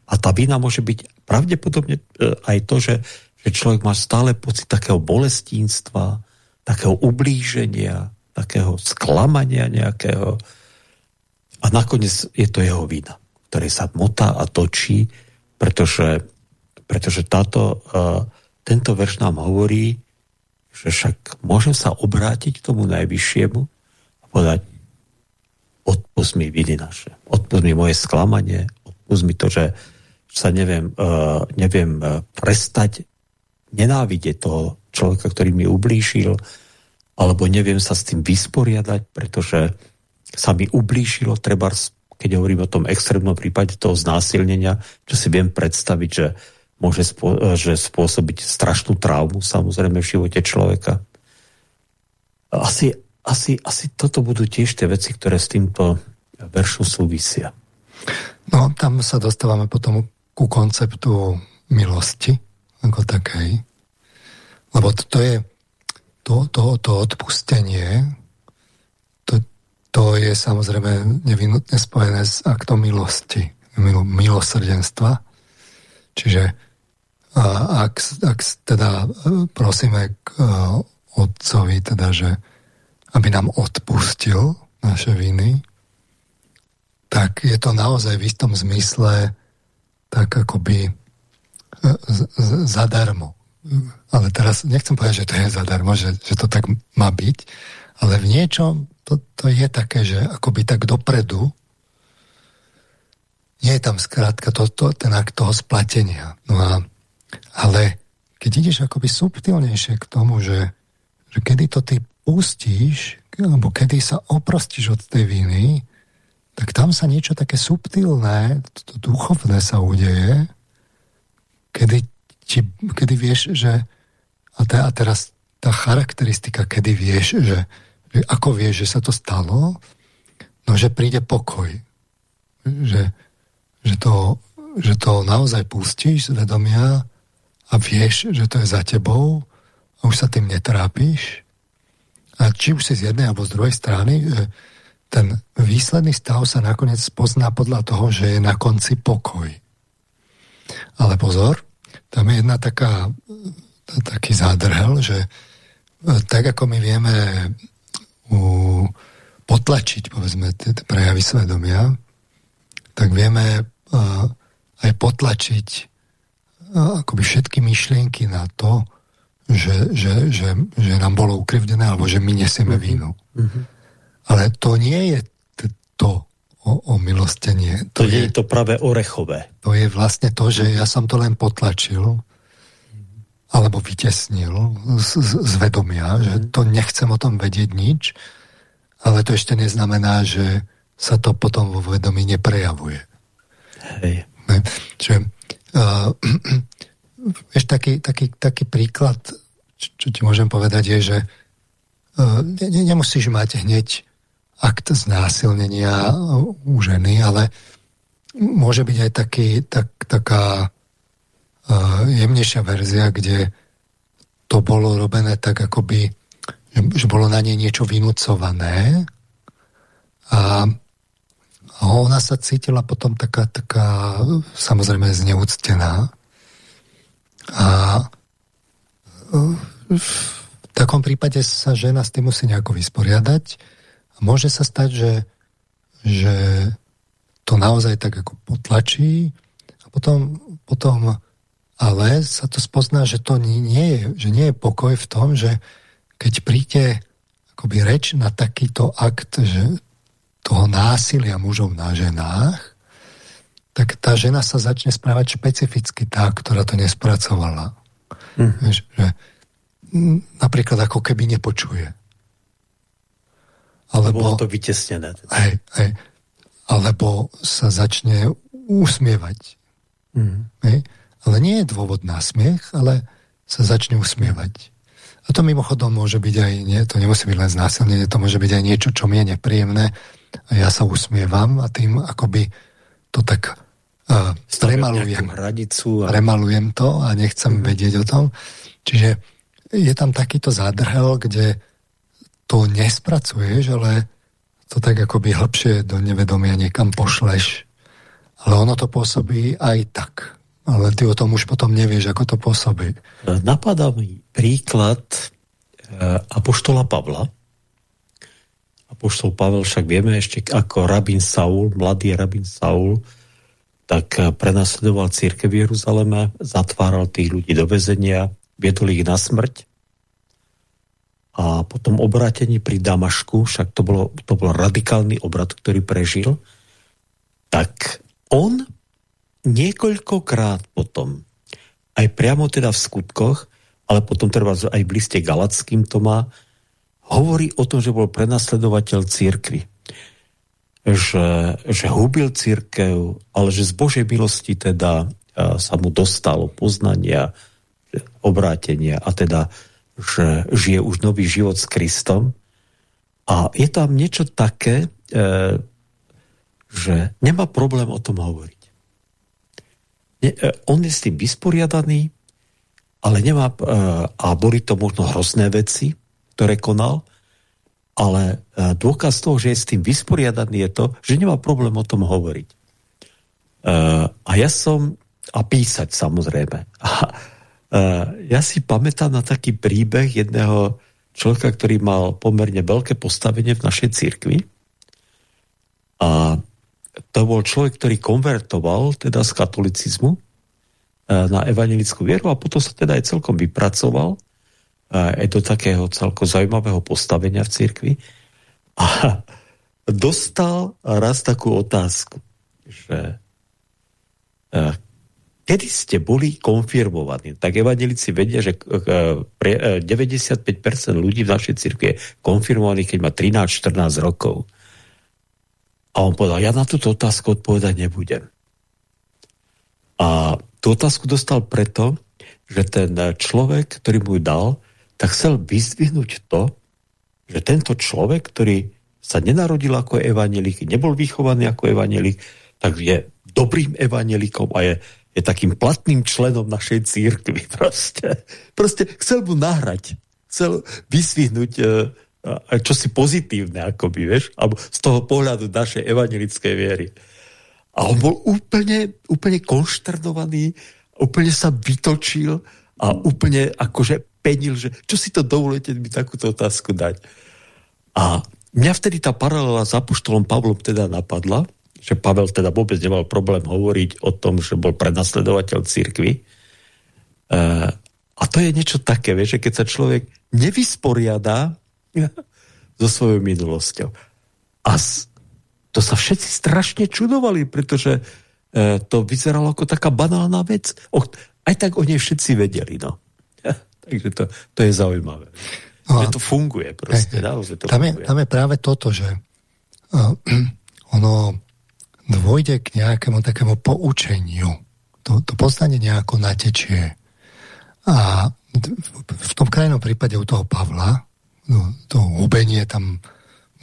a tá vina môže byť pravdepodobne aj to, že, že človek má stále pocit takého bolestínstva, takého ublíženia, takého sklamania nejakého a nakoniec je to jeho vina, ktoré sa motá a točí pretože, pretože táto, uh, tento verš nám hovorí, že však môžem sa obrátiť k tomu najvyššiemu a povedať, odpust mi viny naše, odpust mi moje sklamanie, odpust mi to, že sa neviem, uh, neviem uh, prestať nenávidieť toho človeka, ktorý mi ublížil, alebo neviem sa s tým vysporiadať, pretože sa mi ublížilo, treba keď hovorím o tom extrémnom prípade toho znásilnenia, čo si viem predstaviť, že môže spô- že spôsobiť strašnú traumu samozrejme v živote človeka. Asi, asi, asi toto budú tiež tie veci, ktoré s týmto veršom súvisia. No, tam sa dostávame potom ku konceptu milosti ako takej. Lebo to, je to, to, to odpustenie, to je samozrejme nevinutne spojené s aktom milosti, mil, milosrdenstva. Čiže ak, ak teda prosíme k otcovi, teda, že aby nám odpustil naše viny, tak je to naozaj v istom zmysle tak akoby e, zadarmo. Ale teraz nechcem povedať, že to je zadarmo, že, že to tak má byť, ale v niečom to, to je také, že akoby tak dopredu nie je tam skrátka to, to, ten akt toho splatenia. No a, ale keď ideš akoby subtilnejšie k tomu, že, že kedy to ty pustíš, alebo kedy sa oprostíš od tej viny, tak tam sa niečo také subtilné, to, duchovné sa udeje, kedy, ti, kedy vieš, že a, te, a teraz tá charakteristika, kedy vieš, že ako vieš, že sa to stalo, no že príde pokoj. Že, že, to, že to naozaj pustíš z vedomia a vieš, že to je za tebou a už sa tým netrápiš. A či už si z jednej alebo z druhej strany, že ten výsledný stav sa nakoniec pozná podľa toho, že je na konci pokoj. Ale pozor, tam je jedna taká, taký zádrhel, že e, tak ako my vieme potlačiť, povedzme, tie prejavy svedomia, tak vieme aj potlačiť akoby všetky myšlienky na to, že, že, že, že nám bolo ukrivdené, alebo že my nesieme vínu. Mm-hmm. Ale to nie je to o, o milostenie. To, to je to práve orechové. To je vlastne to, že ja som to len potlačil alebo vytesnil z, z, z vedomia, že to nechcem o tom vedieť nič, ale to ešte neznamená, že sa to potom vo vedomí neprejavuje. Hej. Ne? Čiže uh, ešte taký, taký, taký príklad, čo, čo ti môžem povedať, je, že uh, ne, nemusíš mať hneď akt znásilnenia u ženy, ale môže byť aj taký, tak, taká jemnejšia verzia, kde to bolo robené tak akoby, že, bolo na nej niečo vynúcované a, ona sa cítila potom taká, taká samozrejme zneúctená. A uh, v takom prípade sa žena s tým musí nejako vysporiadať. Môže sa stať, že, že to naozaj tak ako potlačí. A potom, potom ale sa to spozná, že to nie je, že nie je pokoj v tom, že keď príde akoby reč na takýto akt, že toho násilia mužov na ženách, tak tá žena sa začne správať špecificky tá, ktorá to nespracovala. Mm. Že, že, napríklad ako keby nepočuje. Alebo, Bolo to vytesnené. Teda. Hej, hej, alebo sa začne usmievať. Mm. Hej, ale nie je dôvod na smiech, ale sa začne usmievať. A to mimochodom môže byť aj, nie, to nemusí byť len znásilnenie, to môže byť aj niečo, čo mi je nepríjemné a ja sa usmievam a tým akoby to tak uh, premalujem. Hradicu a... Premalujem to a nechcem mm. vedieť o tom. Čiže je tam takýto zádrhel, kde to nespracuješ, ale to tak akoby hlbšie do nevedomia niekam pošleš. Ale ono to pôsobí aj tak. Ale ty o tom už potom nevieš, ako to pôsobí. Napadá mi príklad eh, Apoštola Pavla. Apoštol Pavel však vieme ešte ako rabín Saul, mladý rabín Saul, tak eh, prenasledoval církev v Jeruzaleme, zatváral tých ľudí do väzenia, viedol ich na smrť a potom obrátení pri Damašku, však to, bolo, to bol radikálny obrad, ktorý prežil, tak on niekoľkokrát potom, aj priamo teda v skutkoch, ale potom treba aj v liste Galackým to má, hovorí o tom, že bol prenasledovateľ církvy. Že, že hubil církev, ale že z Božej milosti teda sa mu dostalo poznania, obrátenia a teda, že žije už nový život s Kristom. A je tam niečo také, e, že nemá problém o tom hovoriť. E, on je s tým vysporiadaný, ale nemá, e, a boli to možno hrozné veci, ktoré konal, ale e, dôkaz toho, že je s tým vysporiadaný je to, že nemá problém o tom hovoriť. A ja som, a písať samozrejme. A ja si pamätám na taký príbeh jedného človeka, ktorý mal pomerne veľké postavenie v našej cirkvi. A to bol človek, ktorý konvertoval teda z katolicizmu na evangelickú vieru a potom sa teda aj celkom vypracoval aj do takého celko zaujímavého postavenia v cirkvi. A dostal raz takú otázku, že e, kedy ste boli konfirmovaní? Tak evanelici vedia, že 95% e, ľudí v našej cirkvi je konfirmovaní, keď má 13-14 rokov. A on povedal, ja na túto otázku odpovedať nebudem. A tú otázku dostal preto, že ten človek, ktorý mu dal, tak chcel vyzdvihnúť to, že tento človek, ktorý sa nenarodil ako evanelik, nebol vychovaný ako evanelik, tak je dobrým evanelikom a je, je takým platným členom našej církvy. *laughs* Proste, proste chcel mu nahrať, chcel vysvihnúť e, čosi pozitívne, akoby, vieš, alebo z toho pohľadu našej evanelickej viery. A on bol úplne, úplne konšternovaný, úplne sa vytočil a úplne akože penil, že čo si to dovolíte mi takúto otázku dať. A mňa vtedy tá paralela s Apoštolom Pavlom teda napadla, že Pavel teda vôbec nemal problém hovoriť o tom, že bol prenasledovateľ církvy. E, a to je niečo také, vieš, že keď sa človek nevysporiadá *laughs* so svojou minulosťou. A to sa všetci strašne čudovali, pretože e, to vyzeralo ako taká banálna vec. Aj tak o nej všetci vedeli, no. *laughs* Takže to, to je zaujímavé. No, že to funguje proste. Hej, to tam, funguje. Je, tam je práve toto, že uh, *clears throat* ono dôjde k nejakému takému poučeniu. To, to poznanie nejako natečie. A v tom krajnom prípade u toho Pavla, no, to hubenie tam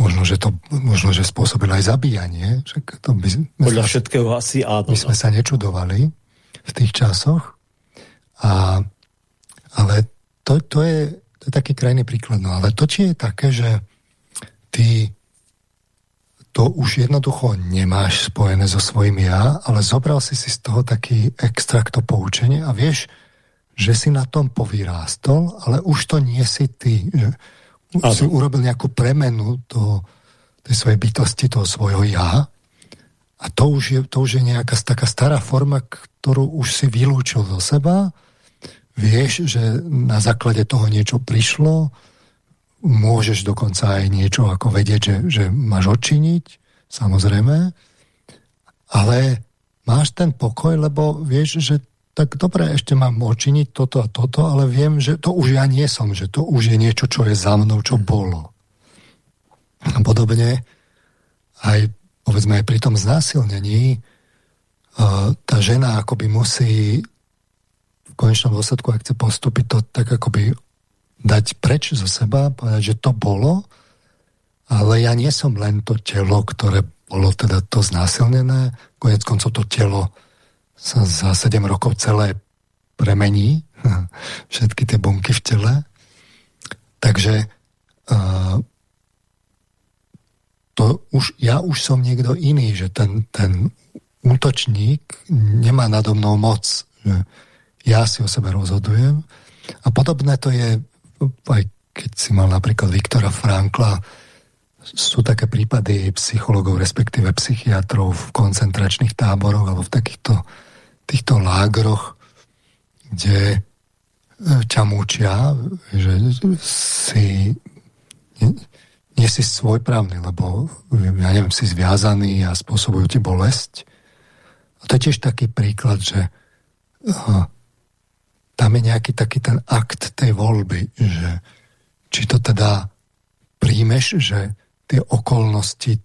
možno, že to možno, že spôsobilo aj zabíjanie. Však to by, Podľa všetkého asi áno. My sme no. sa nečudovali v tých časoch. A, ale to, to, je, to je taký krajný príklad. No ale to, či je také, že ty to už jednoducho nemáš spojené so svojím ja, ale zobral si si z toho taký extrakt to poučenie a vieš, že si na tom povyrástol, ale už to nie si ty. Že ano. si urobil nejakú premenu do tej svojej bytosti, toho svojho ja. A to už je, to už je nejaká taká stará forma, ktorú už si vylúčil zo seba. Vieš, že na základe toho niečo prišlo, môžeš dokonca aj niečo ako vedieť, že, že máš odčiniť, samozrejme, ale máš ten pokoj, lebo vieš, že tak dobre, ešte mám odčiniť toto a toto, ale viem, že to už ja nie som, že to už je niečo, čo je za mnou, čo bolo. A podobne aj povedzme aj pri tom znásilnení uh, tá žena akoby musí v konečnom dôsledku, ak chce postúpiť to tak akoby dať preč zo seba, povedať, že to bolo, ale ja nie som len to telo, ktoré bolo teda to znásilnené. Konec koncov to telo sa za 7 rokov celé premení, *laughs* všetky tie bunky v tele. Takže uh, to už, ja už som niekto iný, že ten, ten útočník nemá nado mnou moc. Že ja si o sebe rozhodujem. A podobné to je, aj keď si mal napríklad Viktora Frankla, sú také prípady psychologov, respektíve psychiatrov v koncentračných táboroch alebo v takýchto týchto lágroch, kde e, ťa mučia, že si nie, si svojprávny, lebo ja neviem, si zviazaný a spôsobujú ti bolesť. A to je tiež taký príklad, že uh, tam je nejaký taký ten akt tej voľby, že či to teda príjmeš, že tie okolnosti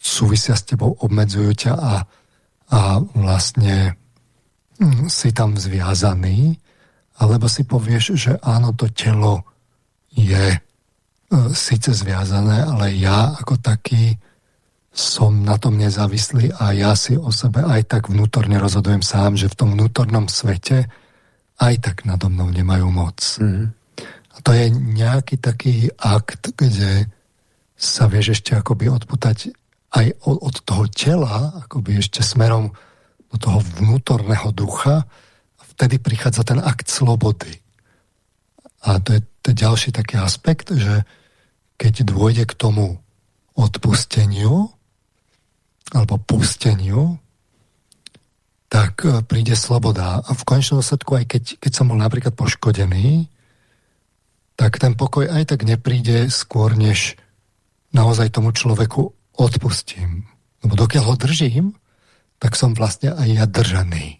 súvisia s tebou, obmedzujú ťa a, a vlastne si tam zviazaný, alebo si povieš, že áno, to telo je e, síce zviazané, ale ja ako taký som na tom nezávislý a ja si o sebe aj tak vnútorne rozhodujem sám, že v tom vnútornom svete aj tak nado mnou nemajú moc. Mm. A to je nejaký taký akt, kde sa vieš ešte akoby odputať aj od, od toho tela, akoby ešte smerom do toho vnútorného ducha a vtedy prichádza ten akt slobody. A to je, to je ďalší taký aspekt, že keď dôjde k tomu odpusteniu, alebo pusteniu, tak e, príde sloboda. A v konečnom dôsledku, aj keď, keď som bol napríklad poškodený, tak ten pokoj aj tak nepríde skôr, než naozaj tomu človeku odpustím. Lebo dokiaľ ho držím, tak som vlastne aj ja držaný.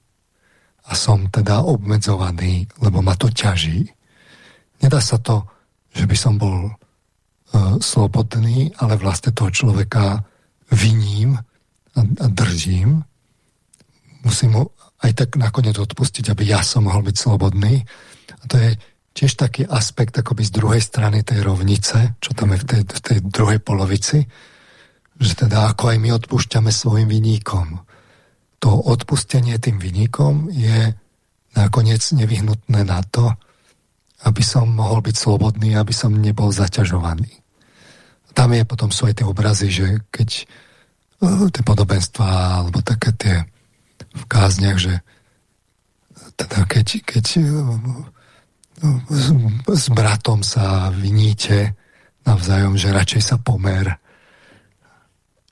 A som teda obmedzovaný, lebo ma to ťaží. Nedá sa to, že by som bol uh, slobodný, ale vlastne toho človeka viním a, a držím, musím mu aj tak nakoniec odpustiť, aby ja som mohol byť slobodný. A to je tiež taký aspekt akoby z druhej strany tej rovnice, čo tam je v tej, v tej druhej polovici, že teda ako aj my odpúšťame svojim vyníkom. To odpustenie tým vyníkom je nakoniec nevyhnutné na to, aby som mohol byť slobodný, aby som nebol zaťažovaný. Tam je potom sú aj tie obrazy, že keď No, tie podobenstva, alebo také tie v kázniach, že teda keď, keď no, s, s bratom sa viníte navzájom, že radšej sa pomer.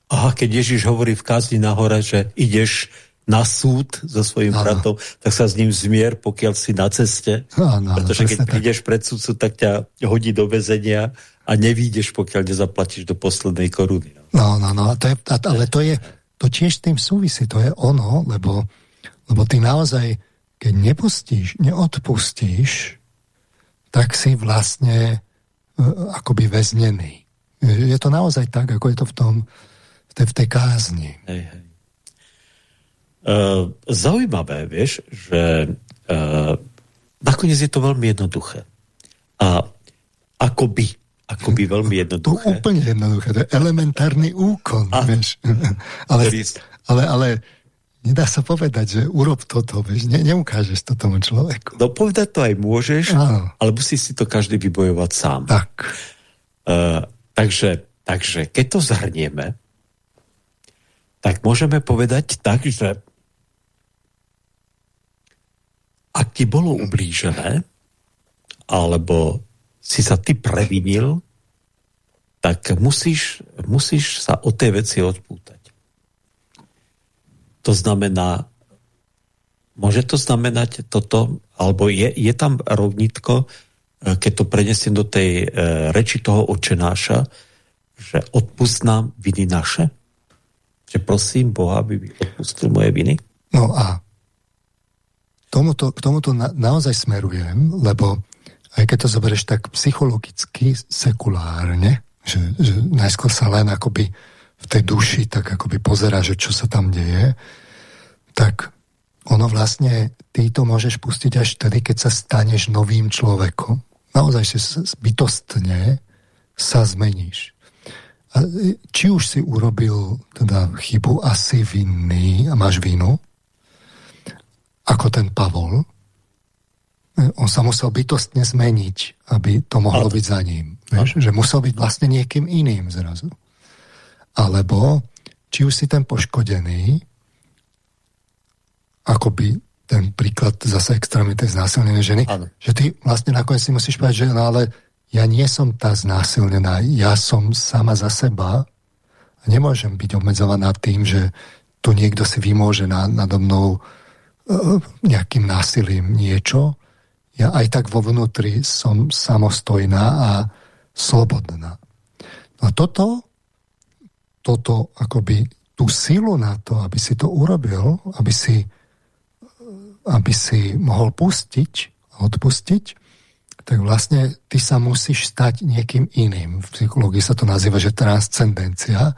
Aha, keď Ježiš hovorí v kázni na hore, že ideš na súd so svojím ano. bratom, tak sa s ním zmier, pokiaľ si na ceste. Ano, pretože keď tak. prídeš pred súdcu, tak ťa hodí do väzenia a nevídeš, pokiaľ nezaplatíš do poslednej koruny. No, no, no, to je, ale to je, to tiež tým súvisí, to je ono, lebo, lebo ty naozaj, keď nepustíš, neodpustíš, tak si vlastne uh, akoby väznený. Je to naozaj tak, ako je to v tom, v tej, v tej kázni. Hej, hej. Uh, zaujímavé, vieš, že uh, nakoniec je to veľmi jednoduché. A akoby, akoby veľmi jednoduché. To úplne jednoduché, to je elementárny úkon, a, vieš. *laughs* ale, ale, ale nedá sa povedať, že urob toto, vieš, ne, neukážeš to tomu človeku. No povedať to aj môžeš, Áno. ale musí si to každý vybojovať sám. Tak. Uh, takže, takže keď to zhrnieme, tak môžeme povedať tak, že ak ti bolo ublížené, alebo si sa ty previnil, tak musíš, musíš sa o tej veci odpútať. To znamená, môže to znamenať toto, alebo je, je tam rovnitko, e, keď to prenesiem do tej e, reči toho očenáša, že odpust nám viny naše? Že prosím Boha, aby mi odpustil moje viny? No a tomuto, k tomuto na, naozaj smerujem, lebo aj keď to zoberieš tak psychologicky, sekulárne, že, že najskôr sa len akoby v tej duši tak akoby pozera, že čo sa tam deje, tak ono vlastne, ty to môžeš pustiť až vtedy, keď sa staneš novým človekom. Naozaj si bytostne sa zmeníš. A či už si urobil teda chybu, asi vinný a máš vinu, ako ten Pavol, on sa musel bytostne zmeniť, aby to mohlo byť za ním. Vieš? Že musel byť vlastne niekým iným zrazu. Alebo, či už si ten poškodený, akoby ten príklad zase extrémity znásilnenej ženy, ano. že ty vlastne nakoniec si musíš povedať, že no ale ja nie som tá znásilnená, ja som sama za seba a nemôžem byť obmedzovaná tým, že tu niekto si vymôže na, nado mnou E, nejakým násilím niečo, ja aj tak vo vnútri som samostojná a slobodná. No a toto, toto akoby tú silu na to, aby si to urobil, aby si, aby si mohol pustiť a odpustiť, tak vlastne ty sa musíš stať niekým iným. V psychológii sa to nazýva, že transcendencia,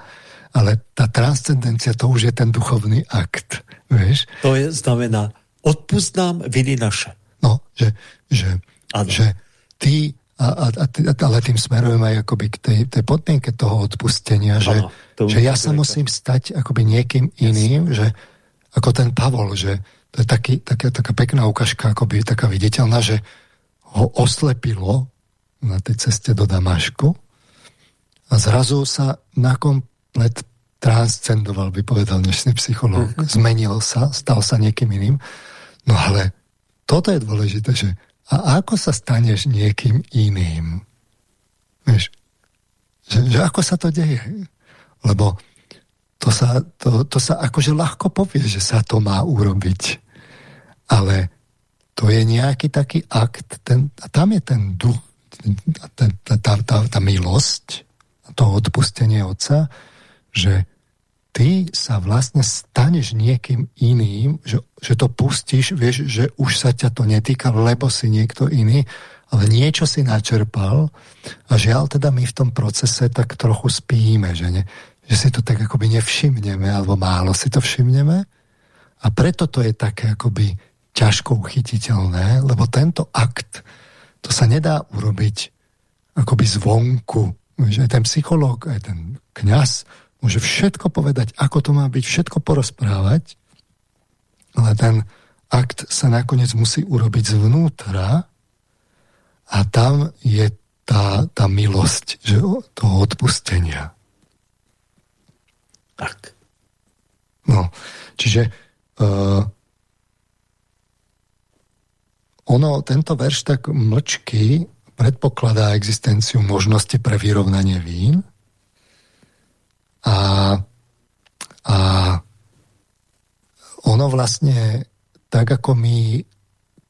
ale tá transcendencia to už je ten duchovný akt. Vieš? To je, znamená Odpust nám viny naše. No, že, že, že ty, a, a, a, ale tým smerujem aj akoby k tej, tej podmienke toho odpustenia, že, ano, že ja sa musím stať akoby niekým iným, yes. že ako ten Pavol, že to je taký, taká, taká pekná ukážka, akoby taká viditeľná, že ho oslepilo na tej ceste do Damašku a zrazu sa na komplet transcendoval, by povedal dnešný psychológ. Mm-hmm. Zmenil sa, stal sa niekým iným. No ale toto je dôležité, že a ako sa staneš niekým iným? Vieš, že, že ako sa to deje? Lebo to sa, to, to sa akože ľahko povie, že sa to má urobiť. Ale to je nejaký taký akt, ten, a tam je ten duch, tá, tá, tá, tá milosť, to odpustenie Otca, že ty sa vlastne staneš niekým iným, že, že to pustíš, vieš, že už sa ťa to netýka, lebo si niekto iný, ale niečo si načerpal a žiaľ teda my v tom procese tak trochu spíme, že, ne? že si to tak akoby nevšimneme, alebo málo si to všimneme a preto to je také akoby ťažko uchytiteľné, lebo tento akt, to sa nedá urobiť akoby zvonku, že aj ten psychológ, aj ten kňaz môže všetko povedať, ako to má byť, všetko porozprávať, ale ten akt sa nakoniec musí urobiť zvnútra a tam je tá, tá milosť že, toho odpustenia. Tak. No, čiže uh, ono, tento verš tak mlčky predpokladá existenciu možnosti pre vyrovnanie vín, a, a ono vlastne, tak ako my,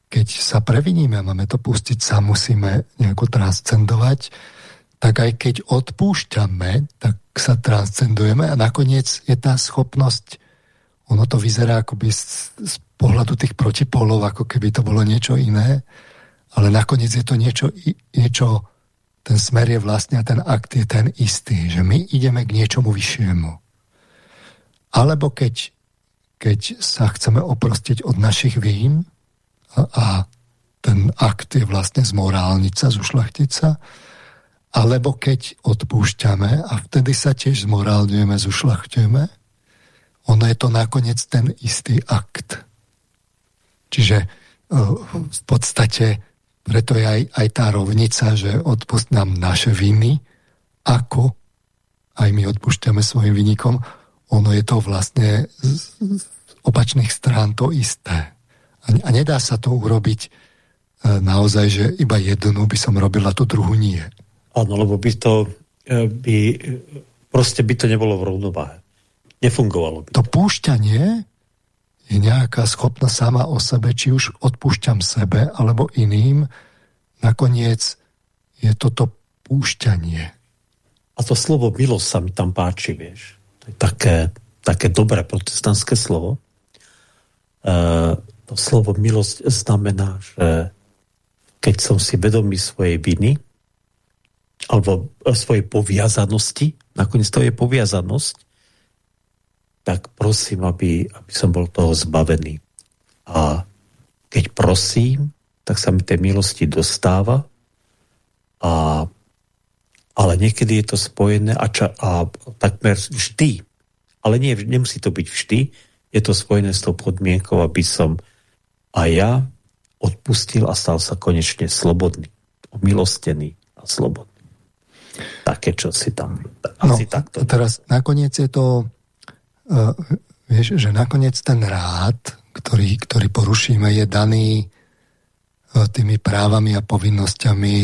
keď sa previníme, máme to pustiť sa, musíme nejako transcendovať, tak aj keď odpúšťame, tak sa transcendujeme a nakoniec je tá schopnosť, ono to vyzerá akoby pohľadu tých protipolov, ako keby to bolo niečo iné, ale nakoniec je to niečo, niečo ten smer je vlastne a ten akt je ten istý, že my ideme k niečomu vyššiemu. Alebo keď, keď sa chceme oprostiť od našich vín a, a ten akt je vlastne zmorálnica, zušlachtica, alebo keď odpúšťame a vtedy sa tiež zmorálňujeme, zušlachtujeme, ono je to nakoniec ten istý akt. Čiže eh, v podstate preto je aj, aj tá rovnica, že odpust nám naše viny, ako aj my odpúšťame svojim vynikom, ono je to vlastne z, opačných strán to isté. A, a nedá sa to urobiť e, naozaj, že iba jednu by som robila, tú druhú nie. Áno, lebo by to e, by, proste by to nebolo v rovnováhe. Nefungovalo by to. To púšťanie je nejaká schopná sama o sebe, či už odpúšťam sebe alebo iným, nakoniec je toto púšťanie. A to slovo milosť sa mi tam páči, vieš. To je také, také dobré protestantské slovo. E, to slovo milosť znamená, že keď som si vedomý svojej viny alebo svojej poviazanosti, nakoniec to je poviazanosť, tak prosím, aby, aby som bol toho zbavený. A keď prosím, tak sa mi tej milosti dostáva, a, ale niekedy je to spojené a, ča, a takmer vždy, ale nie, nemusí to byť vždy, je to spojené s tou podmienkou, aby som a ja odpustil a stal sa konečne slobodný, omilostený a slobodný. Také, čo si tam... Asi no, takto. teraz nakoniec je to vieš, že nakoniec ten rád, ktorý, ktorý porušíme, je daný uh, tými právami a povinnosťami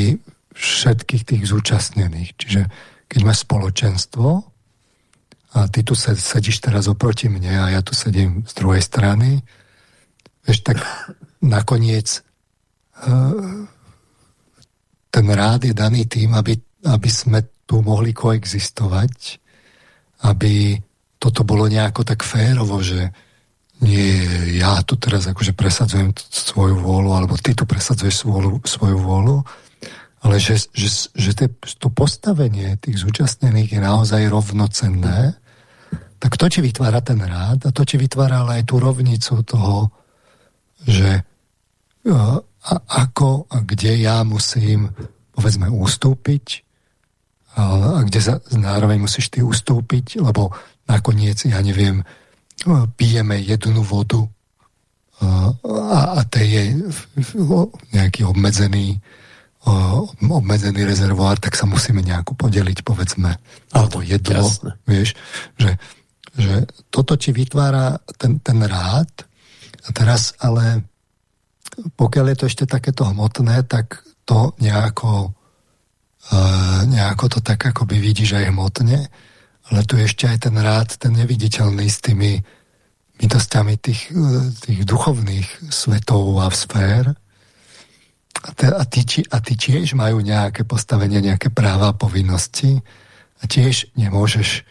všetkých tých zúčastnených. Čiže keď máš spoločenstvo a ty tu sedíš teraz oproti mne a ja tu sedím z druhej strany, vieš, tak nakoniec uh, ten rád je daný tým, aby, aby sme tu mohli koexistovať, aby toto bolo nejako tak férovo, že nie ja tu teraz akože presadzujem svoju vôľu, alebo ty tu presadzuješ svoju, svoju vôľu, ale že, že, že te, to postavenie tých zúčastnených je naozaj rovnocenné, tak to, či vytvára ten rád, a to, či vytvára ale aj tú rovnicu toho, že a ako a kde ja musím povedzme ustúpiť a kde sa zároveň musíš ty ustúpiť, lebo nakoniec, ja neviem, pijeme jednu vodu a, a to je nejaký obmedzený obmedzený rezervoár, tak sa musíme nejako podeliť, povedzme, alebo jedlo, Jasne. vieš, že, že toto ti vytvára ten, ten rád a teraz ale pokiaľ je to ešte takéto hmotné, tak to nejako uh, nejako to tak akoby vidíš aj hmotne, ale tu je ešte aj ten rád, ten neviditeľný s tými bytostiami tých, e, tých duchovných svetov a sfér. A, te, a, tí, a tí tiež majú nejaké postavenie, nejaké práva a povinnosti a tiež nemôžeš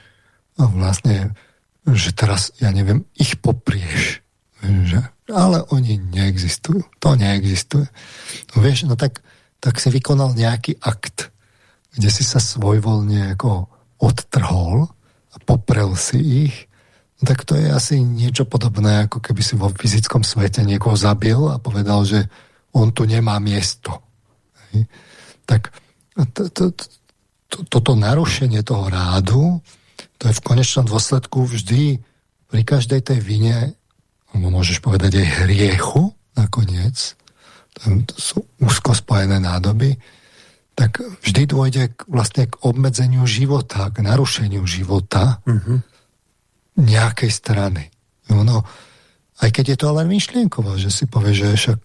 no vlastne, že teraz, ja neviem, ich poprieš. Že, ale oni neexistujú. To neexistuje. No vieš, no tak, tak si vykonal nejaký akt, kde si sa svojvoľne ako odtrhol a poprel si ich No tak to je asi niečo podobné, ako keby si vo fyzickom svete niekoho zabil a povedal, že on tu nemá miesto. Tak to, to, to, toto narušenie toho rádu, to je v konečnom dôsledku vždy pri každej tej vine, môžeš povedať aj hriechu nakoniec, to sú úzko spojené nádoby, tak vždy dôjde k, vlastne k obmedzeniu života, k narušeniu života, mm-hmm nejakej strany. No, no, aj keď je to len myšlienkovo, že si povie, že však,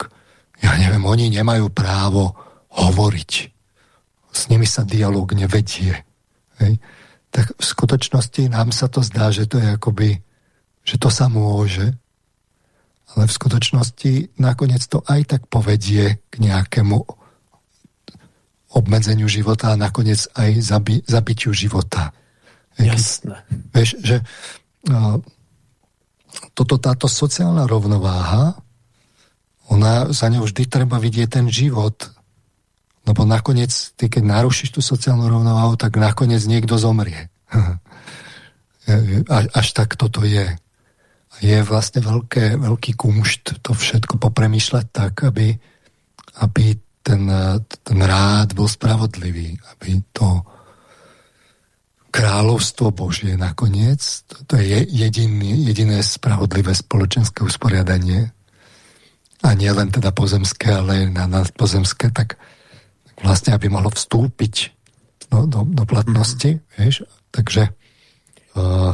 ja neviem, oni nemajú právo hovoriť. S nimi sa dialog nevedie. Hej? Tak v skutočnosti nám sa to zdá, že to je akoby, že to sa môže, ale v skutočnosti nakoniec to aj tak povedie k nejakému obmedzeniu života a nakoniec aj zabi- zabitiu života. Jasné. Vieš, že toto, táto sociálna rovnováha, ona, za ňou vždy treba vidieť ten život, lebo nakoniec, ty keď narušíš tú sociálnu rovnováhu, tak nakoniec niekto zomrie. *laughs* Až, až tak toto je. Je vlastne veľké, veľký kumšt to všetko popremýšľať tak, aby, aby ten, ten rád bol spravodlivý, aby to kráľovstvo Božie nakoniec, to, to je jediný, jediné spravodlivé spoločenské usporiadanie a nie len teda pozemské, ale aj na, na pozemské, tak, tak vlastne, aby mohlo vstúpiť do, do, do platnosti, mm. vieš, takže uh,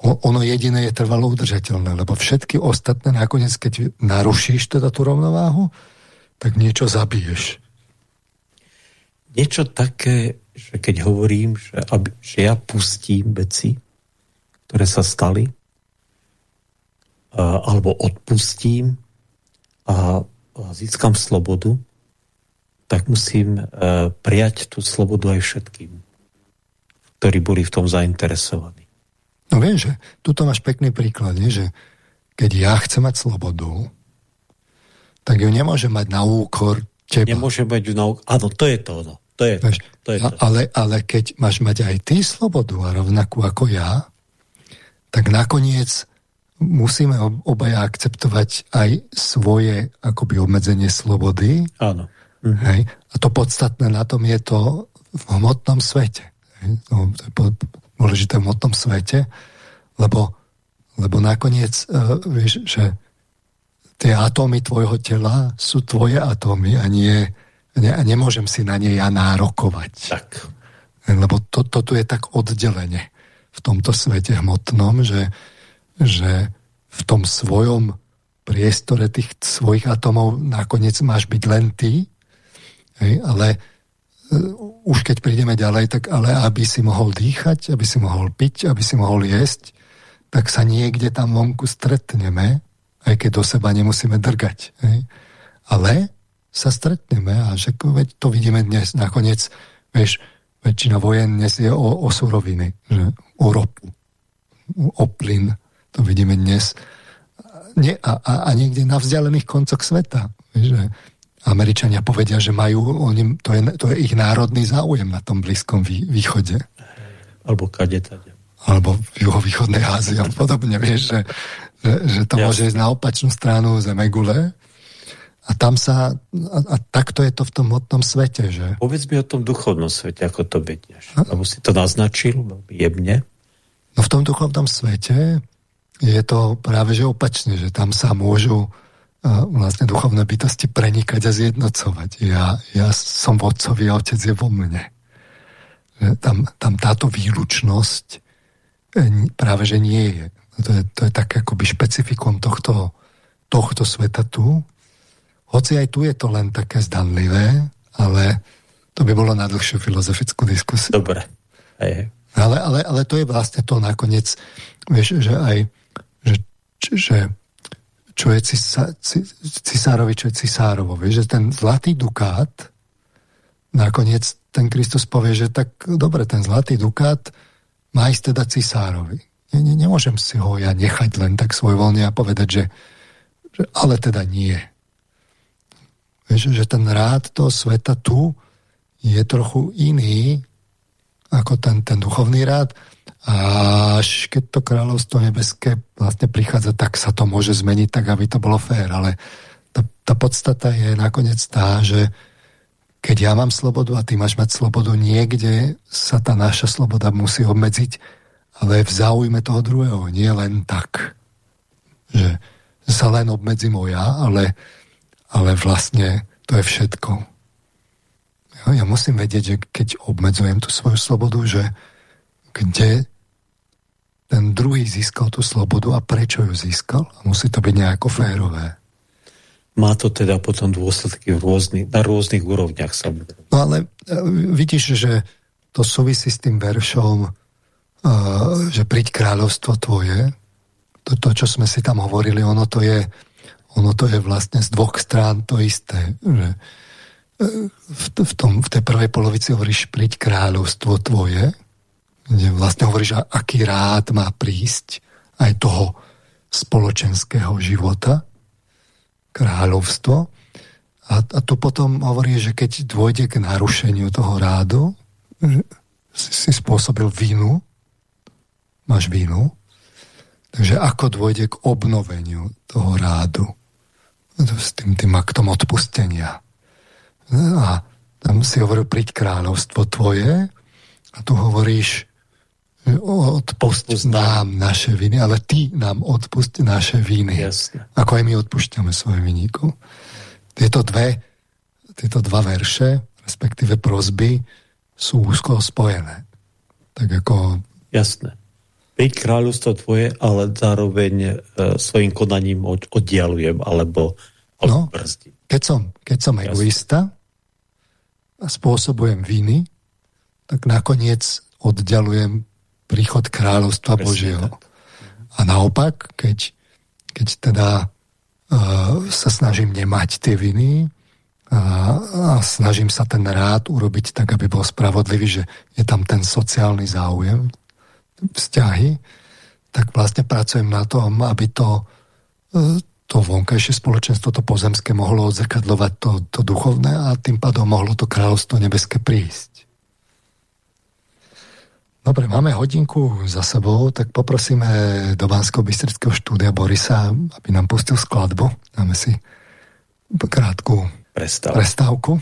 ono jediné je trvalo udržateľné, lebo všetky ostatné nakoniec, keď narušíš teda tú rovnováhu, tak niečo zabiješ. Niečo také že keď hovorím, že, aby, že ja pustím veci, ktoré sa stali, a, alebo odpustím a, a získam slobodu, tak musím e, prijať tú slobodu aj všetkým, ktorí boli v tom zainteresovaní. No viem, že tuto máš pekný príklad, nie? že keď ja chcem mať slobodu, tak ju nemôžem mať na úkor teba. Nemôžem mať na úkor... Áno, to je to. No. To je, Veš, to, je to. Ale, ale keď máš mať aj ty slobodu a rovnakú ako ja, tak nakoniec musíme obaja akceptovať aj svoje akoby obmedzenie slobody. Áno. Mhm. Hej? A to podstatné na tom je to v hmotnom svete. Hej? To je dôležité v hmotnom svete, lebo, lebo nakoniec uh, vieš, že tie atómy tvojho tela sú tvoje atómy a nie ne, nemôžem si na ne ja nárokovať. Tak. Lebo to, toto je tak oddelenie v tomto svete hmotnom, že, že v tom svojom priestore tých svojich atomov nakoniec máš byť len ty, hej, ale uh, už keď prídeme ďalej, tak ale aby si mohol dýchať, aby si mohol piť, aby si mohol jesť, tak sa niekde tam vonku stretneme, aj keď do seba nemusíme drgať. Hej. Ale sa stretneme a že veď to vidíme dnes nakoniec, vieš, väčšina vojen dnes je o, o suroviny, že o ropu, o plyn, to vidíme dnes. Nie, a, a, a niekde na vzdialených koncoch sveta, vieš, že Američania povedia, že majú, oni, to, je, to je ich národný záujem na tom Blízkom vý, východe. Alebo kade tade. alebo v juhovýchodnej Ázii a podobne, vieš, že, že, že to Jasne. môže ísť na opačnú stranu Zemegule. A tam sa, a, a takto je to v tom hmotnom svete, že? Povedz mi o tom duchovnom svete, ako to vidíš. Lebo si to naznačil jemne. No v tom duchovnom svete je to práve že opačne, že tam sa môžu uh, vlastne duchovné bytosti prenikať a zjednocovať. Ja, ja som vodcovi a otec je vo mne. Tam, tam táto výlučnosť e, práve že nie je. To je, to je tak akoby špecifikom tohto, tohto sveta tu. Hoci aj tu je to len také zdanlivé, ale to by bolo na dlhšiu filozofickú diskusiu. Dobre. Ale, ale, ale to je vlastne to nakoniec, vieš, že aj že, že čo je cisa, cisárovi, čo je cisárovo. Vieš, že ten zlatý dukát nakoniec ten Kristus povie, že tak dobre, ten zlatý dukát má ísť teda cisárovi. Nie, nie, nemôžem si ho ja nechať len tak svojvoľne a povedať, že, že ale teda nie. Vieš, že ten rád toho sveta tu je trochu iný ako ten, ten duchovný rád a až keď to kráľovstvo nebeské vlastne prichádza, tak sa to môže zmeniť tak, aby to bolo fér. Ale tá, tá podstata je nakoniec tá, že keď ja mám slobodu a ty máš mať slobodu, niekde sa tá naša sloboda musí obmedziť, ale v záujme toho druhého, nie len tak, že sa len obmedzím o ja, ale, ale vlastne to je všetko. Ja, ja musím vedieť, že keď obmedzujem tú svoju slobodu, že kde ten druhý získal tú slobodu a prečo ju získal. A musí to byť nejako férové. Má to teda potom dôsledky v rôzny, na rôznych úrovniach samozrejme. No ale e, vidíš, že to súvisí s tým veršom, že príď kráľovstvo tvoje. To, to, čo sme si tam hovorili, ono to je, ono to je vlastne z dvoch strán to isté. Že, v, v, tom, v tej prvej polovici hovoríš príď kráľovstvo tvoje, kde vlastne hovoríš, aký rád má prísť aj toho spoločenského života, kráľovstvo. A, a tu potom hovorí, že keď dôjde k narušeniu toho rádu, si, si spôsobil vinu, máš vinu, takže ako dôjde k obnoveniu toho rádu, s tým, tým aktom odpustenia. A tam si hovoril, príď kráľovstvo tvoje a tu hovoríš, odpust nám naše viny, ale ty nám odpust naše viny. Jasne. Ako aj my odpúšťame svoje vyníku. Tieto dve, tieto dva verše, respektíve prozby, sú úzko spojené. Tak ako... Jasné. Príď kráľovstvo tvoje, ale zároveň e, svojim konaním od, oddialujem, alebo, alebo no, brzdím. Keď som, keď som egoista, a spôsobujem viny, tak nakoniec oddialujem príchod kráľovstva Presne Božieho. Tak. A naopak, keď, keď teda uh, sa snažím nemať tie viny a, a snažím sa ten rád urobiť tak, aby bol spravodlivý, že je tam ten sociálny záujem, vzťahy, tak vlastne pracujem na tom, aby to, uh, to vonkajšie spoločenstvo, to pozemské mohlo odzrkadlovať to, to duchovné a tým pádom mohlo to kráľovstvo nebeské prísť. Dobre, máme hodinku za sebou, tak poprosíme do Banského bystrického štúdia Borisa, aby nám pustil skladbu. Dáme si krátku prestávku. prestávku.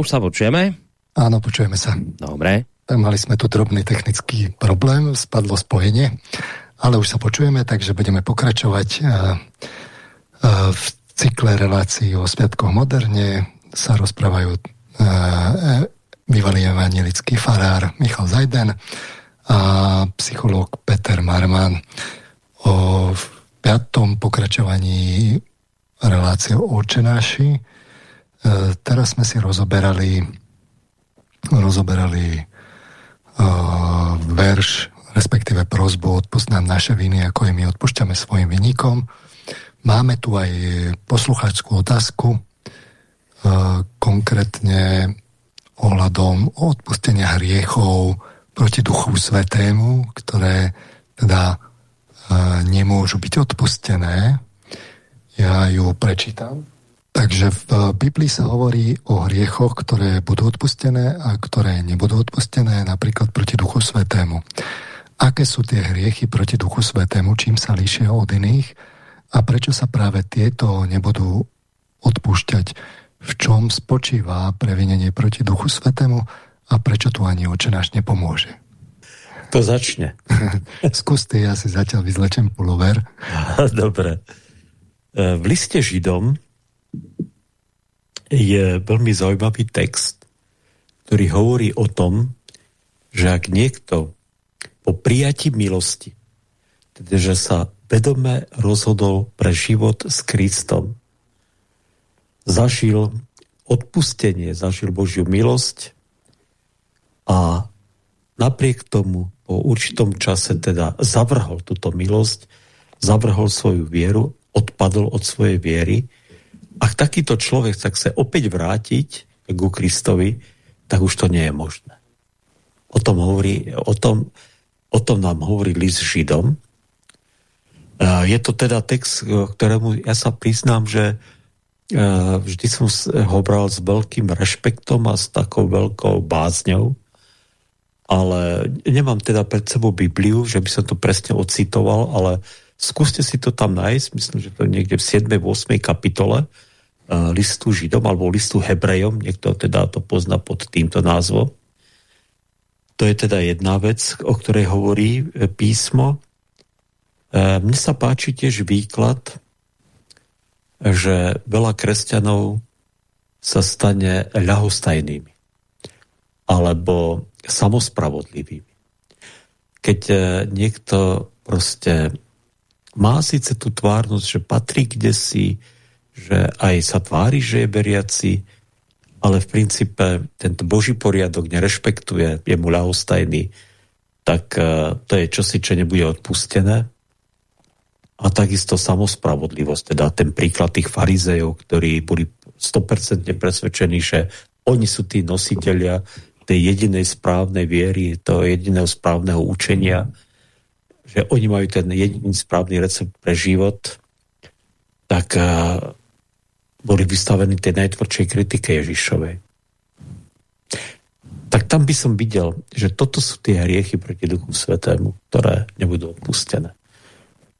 Už sa počujeme? Áno, počujeme sa. Dobre. Mali sme tu drobný technický problém, spadlo spojenie, ale už sa počujeme, takže budeme pokračovať uh, uh, v cykle relácií o Sviatkoch moderne. Sa rozprávajú uh, bývalý evangelický farár Michal Zajden a psychológ Peter Marman o piatom pokračovaní relácie o očenáši. Teraz sme si rozoberali rozoberali e, verš, respektíve prozbu odpust nám naše viny, ako i my odpúšťame svojim vynikom. Máme tu aj poslucháčskú otázku, e, konkrétne ohľadom odpustenia hriechov proti Duchu Svetému, ktoré teda e, nemôžu byť odpustené. Ja ju prečítam. Takže v Biblii sa hovorí o hriechoch, ktoré budú odpustené a ktoré nebudú odpustené, napríklad proti Duchu Svetému. Aké sú tie hriechy proti Duchu Svetému, čím sa líšia od iných a prečo sa práve tieto nebudú odpúšťať? v čom spočíva previnenie proti Duchu Svetému a prečo tu ani očenáš nepomôže. To začne. *laughs* Skús ty, ja si zatiaľ vyzlečem pulover. *laughs* Dobre. E, v liste Židom je veľmi zaujímavý text, ktorý hovorí o tom, že ak niekto po prijati milosti, teda že sa vedome rozhodol pre život s Kristom, zažil odpustenie, zažil Božiu milosť a napriek tomu po určitom čase teda zavrhol túto milosť, zavrhol svoju vieru, odpadol od svojej viery. Ak takýto človek sa chce opäť vrátiť ku Kristovi, tak už to nie je možné. O tom, hovorí, o tom, o tom nám hovorí list Židom. Je to teda text, ktorému ja sa priznám, že vždy som ho bral s veľkým rešpektom a s takou veľkou bázňou, ale nemám teda pred sebou Bibliu, že by som to presne ocitoval, ale skúste si to tam nájsť, myslím, že to je niekde v 7. 8. kapitole listu Židom alebo listu Hebrejom, niekto teda to pozná pod týmto názvom. To je teda jedna vec, o ktorej hovorí e, písmo. E, mne sa páči tiež výklad že veľa kresťanov sa stane ľahostajnými alebo samospravodlivými. Keď e, niekto proste má síce tú tvárnosť, že patrí kde si, že aj sa tvári, že je veriaci, ale v princípe tento Boží poriadok nerešpektuje, je mu ľahostajný, tak e, to je čosi, čo nebude odpustené. A takisto samospravodlivosť, teda ten príklad tých farizejov, ktorí boli 100% presvedčení, že oni sú tí nositeľia tej jedinej správnej viery, toho jediného správneho učenia, že oni majú ten jediný správny recept pre život, tak uh, boli vystavení tej najtvrdšej kritike Ježišovej. Tak tam by som videl, že toto sú tie hriechy proti Duchu Svetému, ktoré nebudú odpustené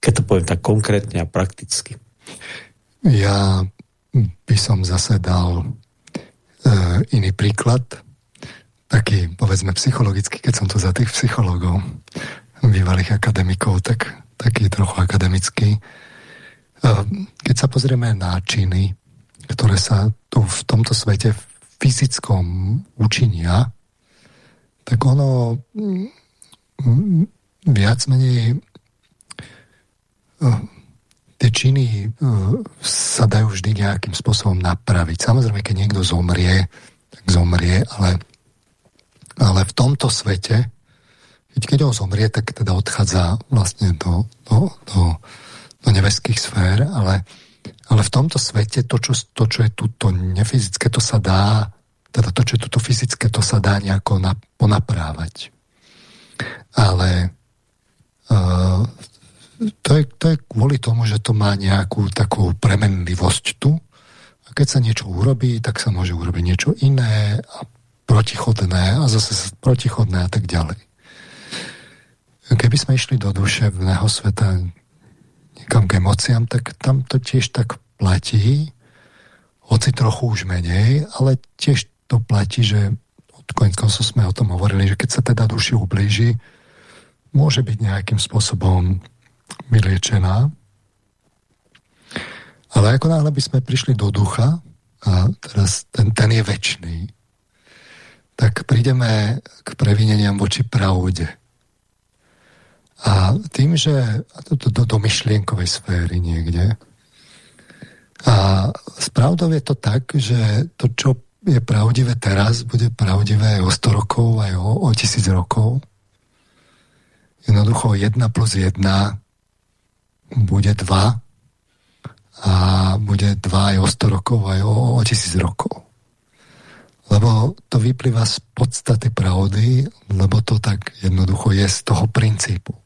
keď to poviem tak konkrétne a prakticky. Ja by som zase dal e, iný príklad, taký, povedzme, psychologický, keď som to za tých psychológov, bývalých akademikov, tak taký trochu akademický. E, keď sa pozrieme na činy, ktoré sa tu v tomto svete fyzickom učinia, tak ono mm, viac menej tie činy e, sa dajú vždy nejakým spôsobom napraviť. Samozrejme, keď niekto zomrie, tak zomrie, ale, ale v tomto svete, keď on zomrie, tak teda odchádza vlastne do, do, do, do nebeských sfér, ale, ale v tomto svete to čo, to, čo je tu to nefyzické, to sa dá, teda to, čo je tu fyzické, to sa dá nejako na, ponaprávať. Ale uh, to je, to je kvôli tomu, že to má nejakú takú premenlivosť tu. A keď sa niečo urobí, tak sa môže urobiť niečo iné a protichodné a zase protichodné a tak ďalej. Keby sme išli do duševného sveta niekam k emóciám, tak tam to tiež tak platí, hoci trochu už menej, ale tiež to platí, že konec koncov sme o tom hovorili, že keď sa teda duši ublíži, môže byť nejakým spôsobom vyliečená. Ale ako náhle by sme prišli do ducha, a teraz ten, ten je väčší, tak prídeme k previneniam voči pravde. A tým, že do, do, do myšlienkovej sféry niekde, a s je to tak, že to, čo je pravdivé teraz, bude pravdivé aj o 100 rokov, aj o, o 1000 rokov. Jednoducho 1 plus 1 bude 2 a bude 2 aj o 100 rokov, aj o, o 1000 rokov. Lebo to vyplýva z podstaty pravdy, lebo to tak jednoducho je z toho princípu.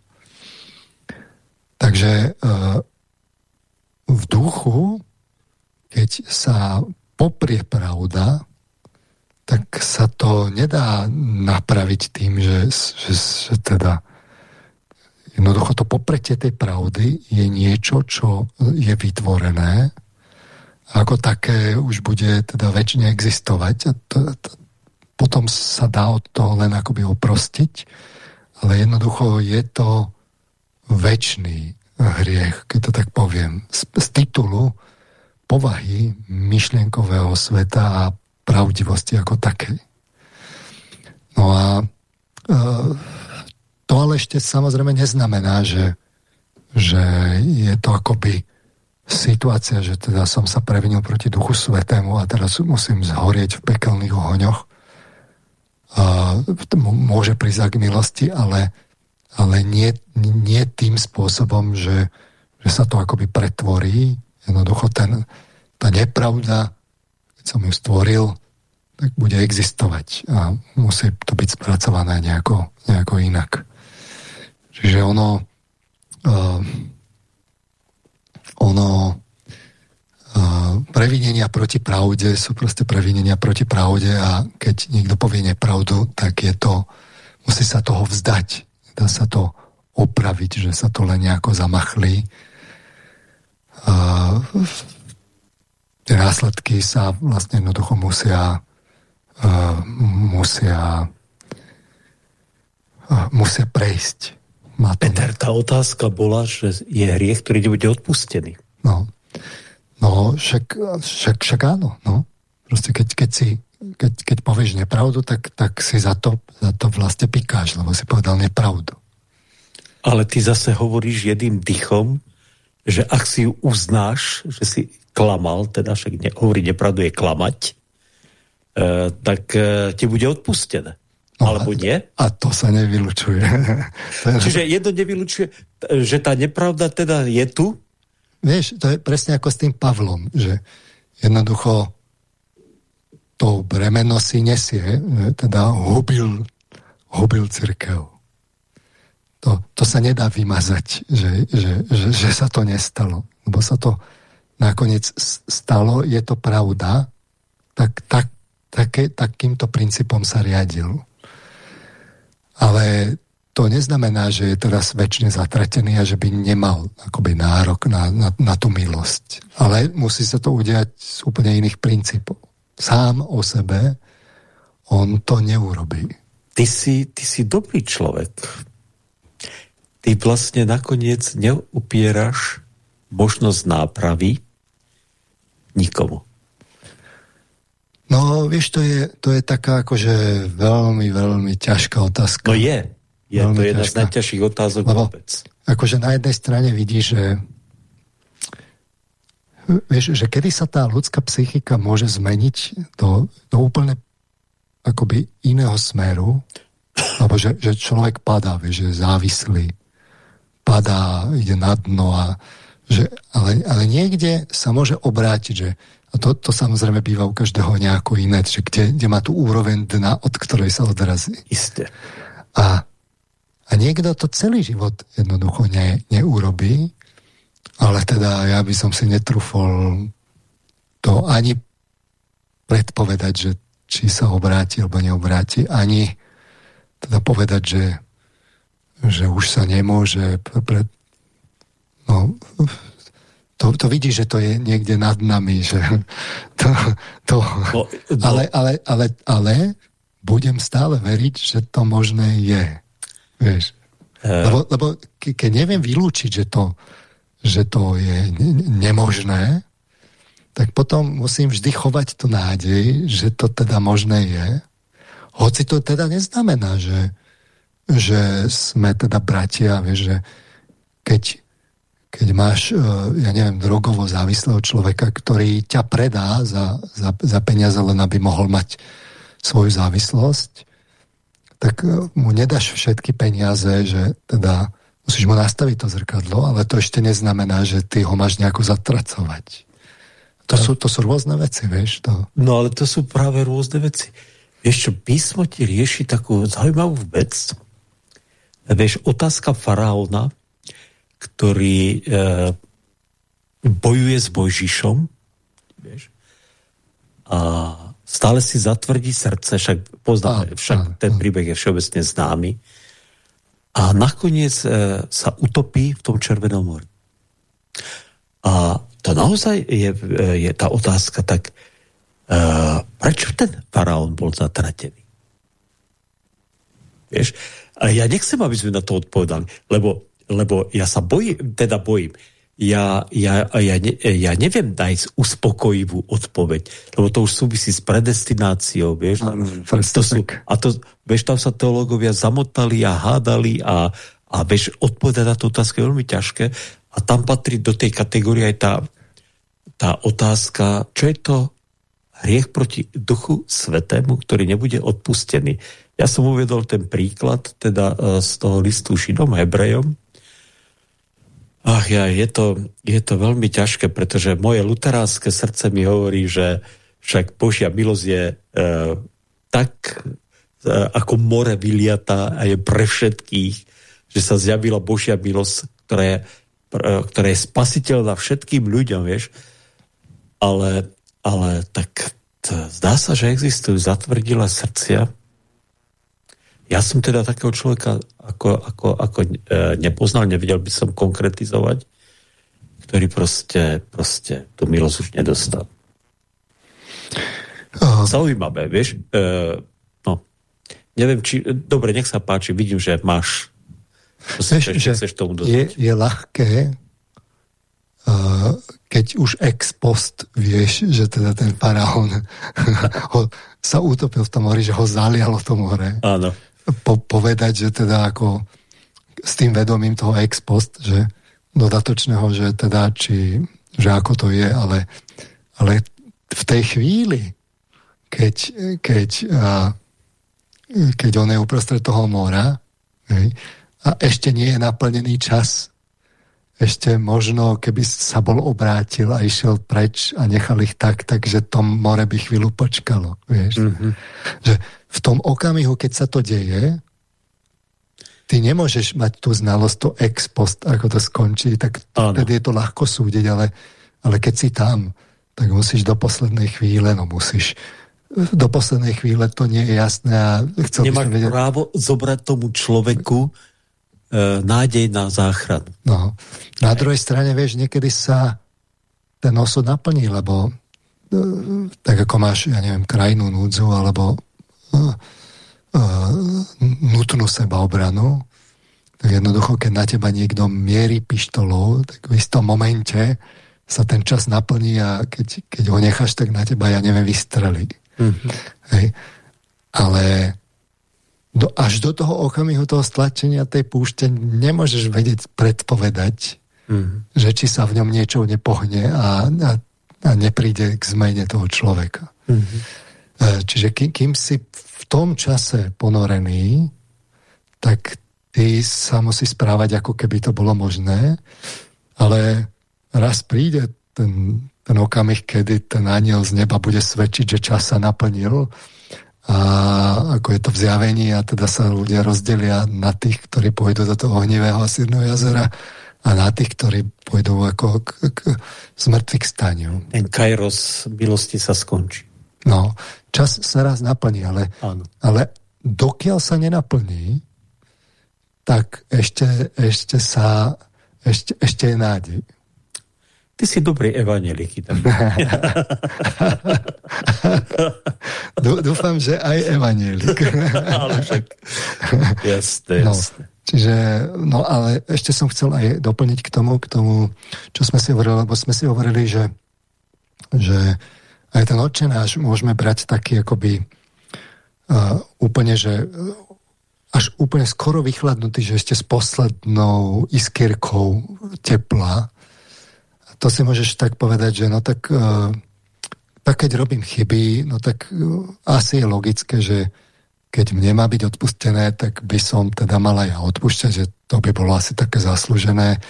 Takže e, v duchu keď sa poprie pravda, tak sa to nedá napraviť tým, že, že, že teda jednoducho to popretie tej pravdy je niečo, čo je vytvorené. Ako také už bude teda väčšine existovať. A to, to, potom sa dá od toho len akoby oprostiť, ale jednoducho je to väčší hriech, keď to tak poviem. Z, z titulu povahy myšlienkového sveta a pravdivosti ako takej. No a e, to ale ešte samozrejme neznamená, že, že je to akoby situácia, že teda som sa previnil proti duchu svetému a teraz musím zhorieť v pekelných ohoňoch. E, môže prísť k milosti, ale, ale nie, nie tým spôsobom, že, že sa to akoby pretvorí Jednoducho ten, tá nepravda, keď som ju stvoril, tak bude existovať a musí to byť spracované nejako, nejako inak. Čiže ono uh, ono uh, previnenia proti pravde sú proste previnenia proti pravde a keď niekto povie nepravdu, tak je to, musí sa toho vzdať. Dá sa to opraviť, že sa to len nejako zamachlí tie následky sa vlastne jednoducho musia musia musia prejsť. Má Peter, tá otázka bola, že je hriech, ktorý nebude odpustený. No, no však, však, však áno. No. Proste keď, keď si keď, keď povieš nepravdu, tak, tak si za to, za to vlastne pikáš, lebo si povedal nepravdu. Ale ty zase hovoríš jedným dychom, že ak si ju uznáš, že si klamal, teda však ne, hovoriť nepravdu je klamať, e, tak e, ti bude odpustené. No, Alebo nie? A to sa nevylučuje. *laughs* Čiže jedno nevylučuje, že tá nepravda teda je tu? Vieš, to je presne ako s tým Pavlom, že jednoducho to bremeno si nesie, teda hubil, hubil církev to, to sa nedá vymazať, že, že, že, že sa to nestalo. Lebo sa to nakoniec stalo, je to pravda, tak, tak, také, takýmto princípom sa riadil. Ale to neznamená, že je teraz väčšine zatratený a že by nemal akoby nárok na, na, na tú milosť. Ale musí sa to udiať z úplne iných princípov. Sám o sebe on to neurobí. Ty si, ty si dobrý človek ty vlastne nakoniec neupieraš možnosť nápravy nikomu. No, vieš, to je, to je taká akože veľmi, veľmi ťažká otázka. No je. Je veľmi to jedna ťažká. z najťažších otázok Lebo, vôbec. Akože na jednej strane vidíš, že vieš, že kedy sa tá ľudská psychika môže zmeniť do, do úplne akoby iného smeru, alebo že, že človek padá, vieš, že je závislý, padá, ide na dno a že, ale, ale niekde sa môže obrátiť, že a to, to samozrejme býva u každého nejako iné, že kde, kde má tú úroveň dna, od ktorej sa odrazí. Isté. A, a niekto to celý život jednoducho ne, neurobí, ale teda ja by som si netrúfol to ani predpovedať, že či sa obráti alebo neobráti, ani teda povedať, že že už sa nemôže pre, no, to to, vidí, že to je niekde nad nami, že *laughs* to, to, no, no. Ale, ale, ale, ale budem stále veriť, že to možné je. Vieš? Uh. Lebo, lebo ke, keď neviem vylúčiť, že to, že to je nemožné, tak potom musím vždy chovať to nádej, že to teda možné je. Hoci to teda neznamená, že, že sme teda bratia, vieš, že keď, keď máš, e, ja neviem, drogovo závislého človeka, ktorý ťa predá za, za, za peniaze, len aby mohol mať svoju závislosť, tak mu nedáš všetky peniaze, že teda musíš mu nastaviť to zrkadlo, ale to ešte neznamená, že ty ho máš nejako zatracovať. To, sú, to sú rôzne veci, vieš. To... No ale to sú práve rôzne veci. Vieš čo, písmo ti rieši takú zaujímavú vec. Vieš, otázka faraóna, ktorý e, bojuje s Bojžišom, vieš, a stále si zatvrdí srdce, však poznáme, však ten príbeh je všeobecne známy. A nakoniec e, sa utopí v tom Červenom mori. A to naozaj je, je tá otázka tak, uh, prečo ten faraón bol zatratený? Vieš? A ja nechcem, aby sme na to odpovedali, lebo, lebo ja sa bojím, teda bojím. Ja, ja, ja, ne, ja neviem nájsť uspokojivú odpoveď, lebo to už súvisí s predestináciou, vieš. to sú, a to, vieš, tam sa teológovia zamotali a hádali a, a vieš, odpovedať na tú otázku je veľmi ťažké a tam patrí do tej kategórie aj tá, tá otázka, čo je to hriech proti duchu svetému, ktorý nebude odpustený. Ja som uvedol ten príklad teda e, z toho listu Židom, Hebrejom. Ach ja, je to, je to veľmi ťažké, pretože moje luteránske srdce mi hovorí, že však Božia milosť je e, tak e, ako more vyliatá a je pre všetkých, že sa zjavila Božia milosť, ktorá je ktoré je spasiteľná všetkým ľuďom, vieš, ale, ale tak zdá sa, že existujú zatvrdilé srdcia. Ja som teda takého človeka ako, ako, ako e, nepoznal, nevedel by som konkretizovať, ktorý proste, proste tú milosť už nedostal. Uh. Zaujímavé, vieš. E, no, neviem, či... Dobre, nech sa páči, vidím, že máš Vieš, že chceš tomu je, je ľahké, uh, keď už ex post vieš, že teda ten faraón *laughs* ho, sa utopil v tom mori, že ho zalialo to more. Áno. Po, povedať, že teda ako s tým vedomím toho ex post, že dodatočného, že teda či, že ako to je, ale, ale v tej chvíli, keď, keď, a, keď on je uprostred toho mora, hej, a ešte nie je naplnený čas. Ešte možno, keby sa bol obrátil a išiel preč a nechal ich tak, takže to more by chvíľu počkalo. Vieš? Mm-hmm. Že v tom okamihu, keď sa to deje, ty nemôžeš mať tú znalosť, to ex post, ako to skončí, tak vtedy je to ľahko súdiť, ale, ale keď si tam, tak musíš do poslednej chvíle, no musíš, do poslednej chvíle to nie je jasné. A chcel Nemáš vedieť... právo zobrať tomu človeku nádej na záchranu. No. Na druhej strane, vieš, niekedy sa ten osud naplní, lebo e, tak ako máš, ja neviem, krajnú núdzu alebo uh, uh, nutnú sebaobranu, tak jednoducho, keď na teba niekto mierí pištolou, tak v istom momente sa ten čas naplní a keď, keď ho necháš, tak na teba, ja neviem, vystrelí. Mm-hmm. Hej. Ale do, až do toho okamihu toho stlačenia tej púšte nemôžeš vedieť predpovedať, mm-hmm. že či sa v ňom niečo nepohne a, a, a nepríde k zmene toho človeka. Mm-hmm. Čiže kým, kým si v tom čase ponorený, tak ty sa musí správať, ako keby to bolo možné, ale raz príde ten, ten okamih, kedy ten aniel z neba bude svedčiť, že čas sa naplnil a ako je to v zjavení a teda sa ľudia rozdelia na tých, ktorí pôjdu do toho ohnivého a sírneho jazera a na tých, ktorí pôjdu ako k, k, k staniu. Ten kairos milosti sa skončí. No, čas sa raz naplní, ale, ale dokiaľ sa nenaplní, tak ešte, ešte sa ešte, ešte je nádej. Ty si dobrý evanelik. *laughs* *laughs* Dúfam, že aj evanelik. *laughs* ale však, jasné, no, jasné. Čiže, no ale ešte som chcel aj doplniť k tomu, k tomu, čo sme si hovorili, lebo sme si hovorili, že, že aj ten odčenáš môžeme brať taký akoby uh, úplne, že až úplne skoro vychladnutý, že ešte s poslednou iskierkou tepla to si môžeš tak povedať, že no tak, uh, tak keď robím chyby, no tak uh, asi je logické, že keď mne má byť odpustené, tak by som teda mal aj ja odpúšťať, že to by bolo asi také zaslúžené.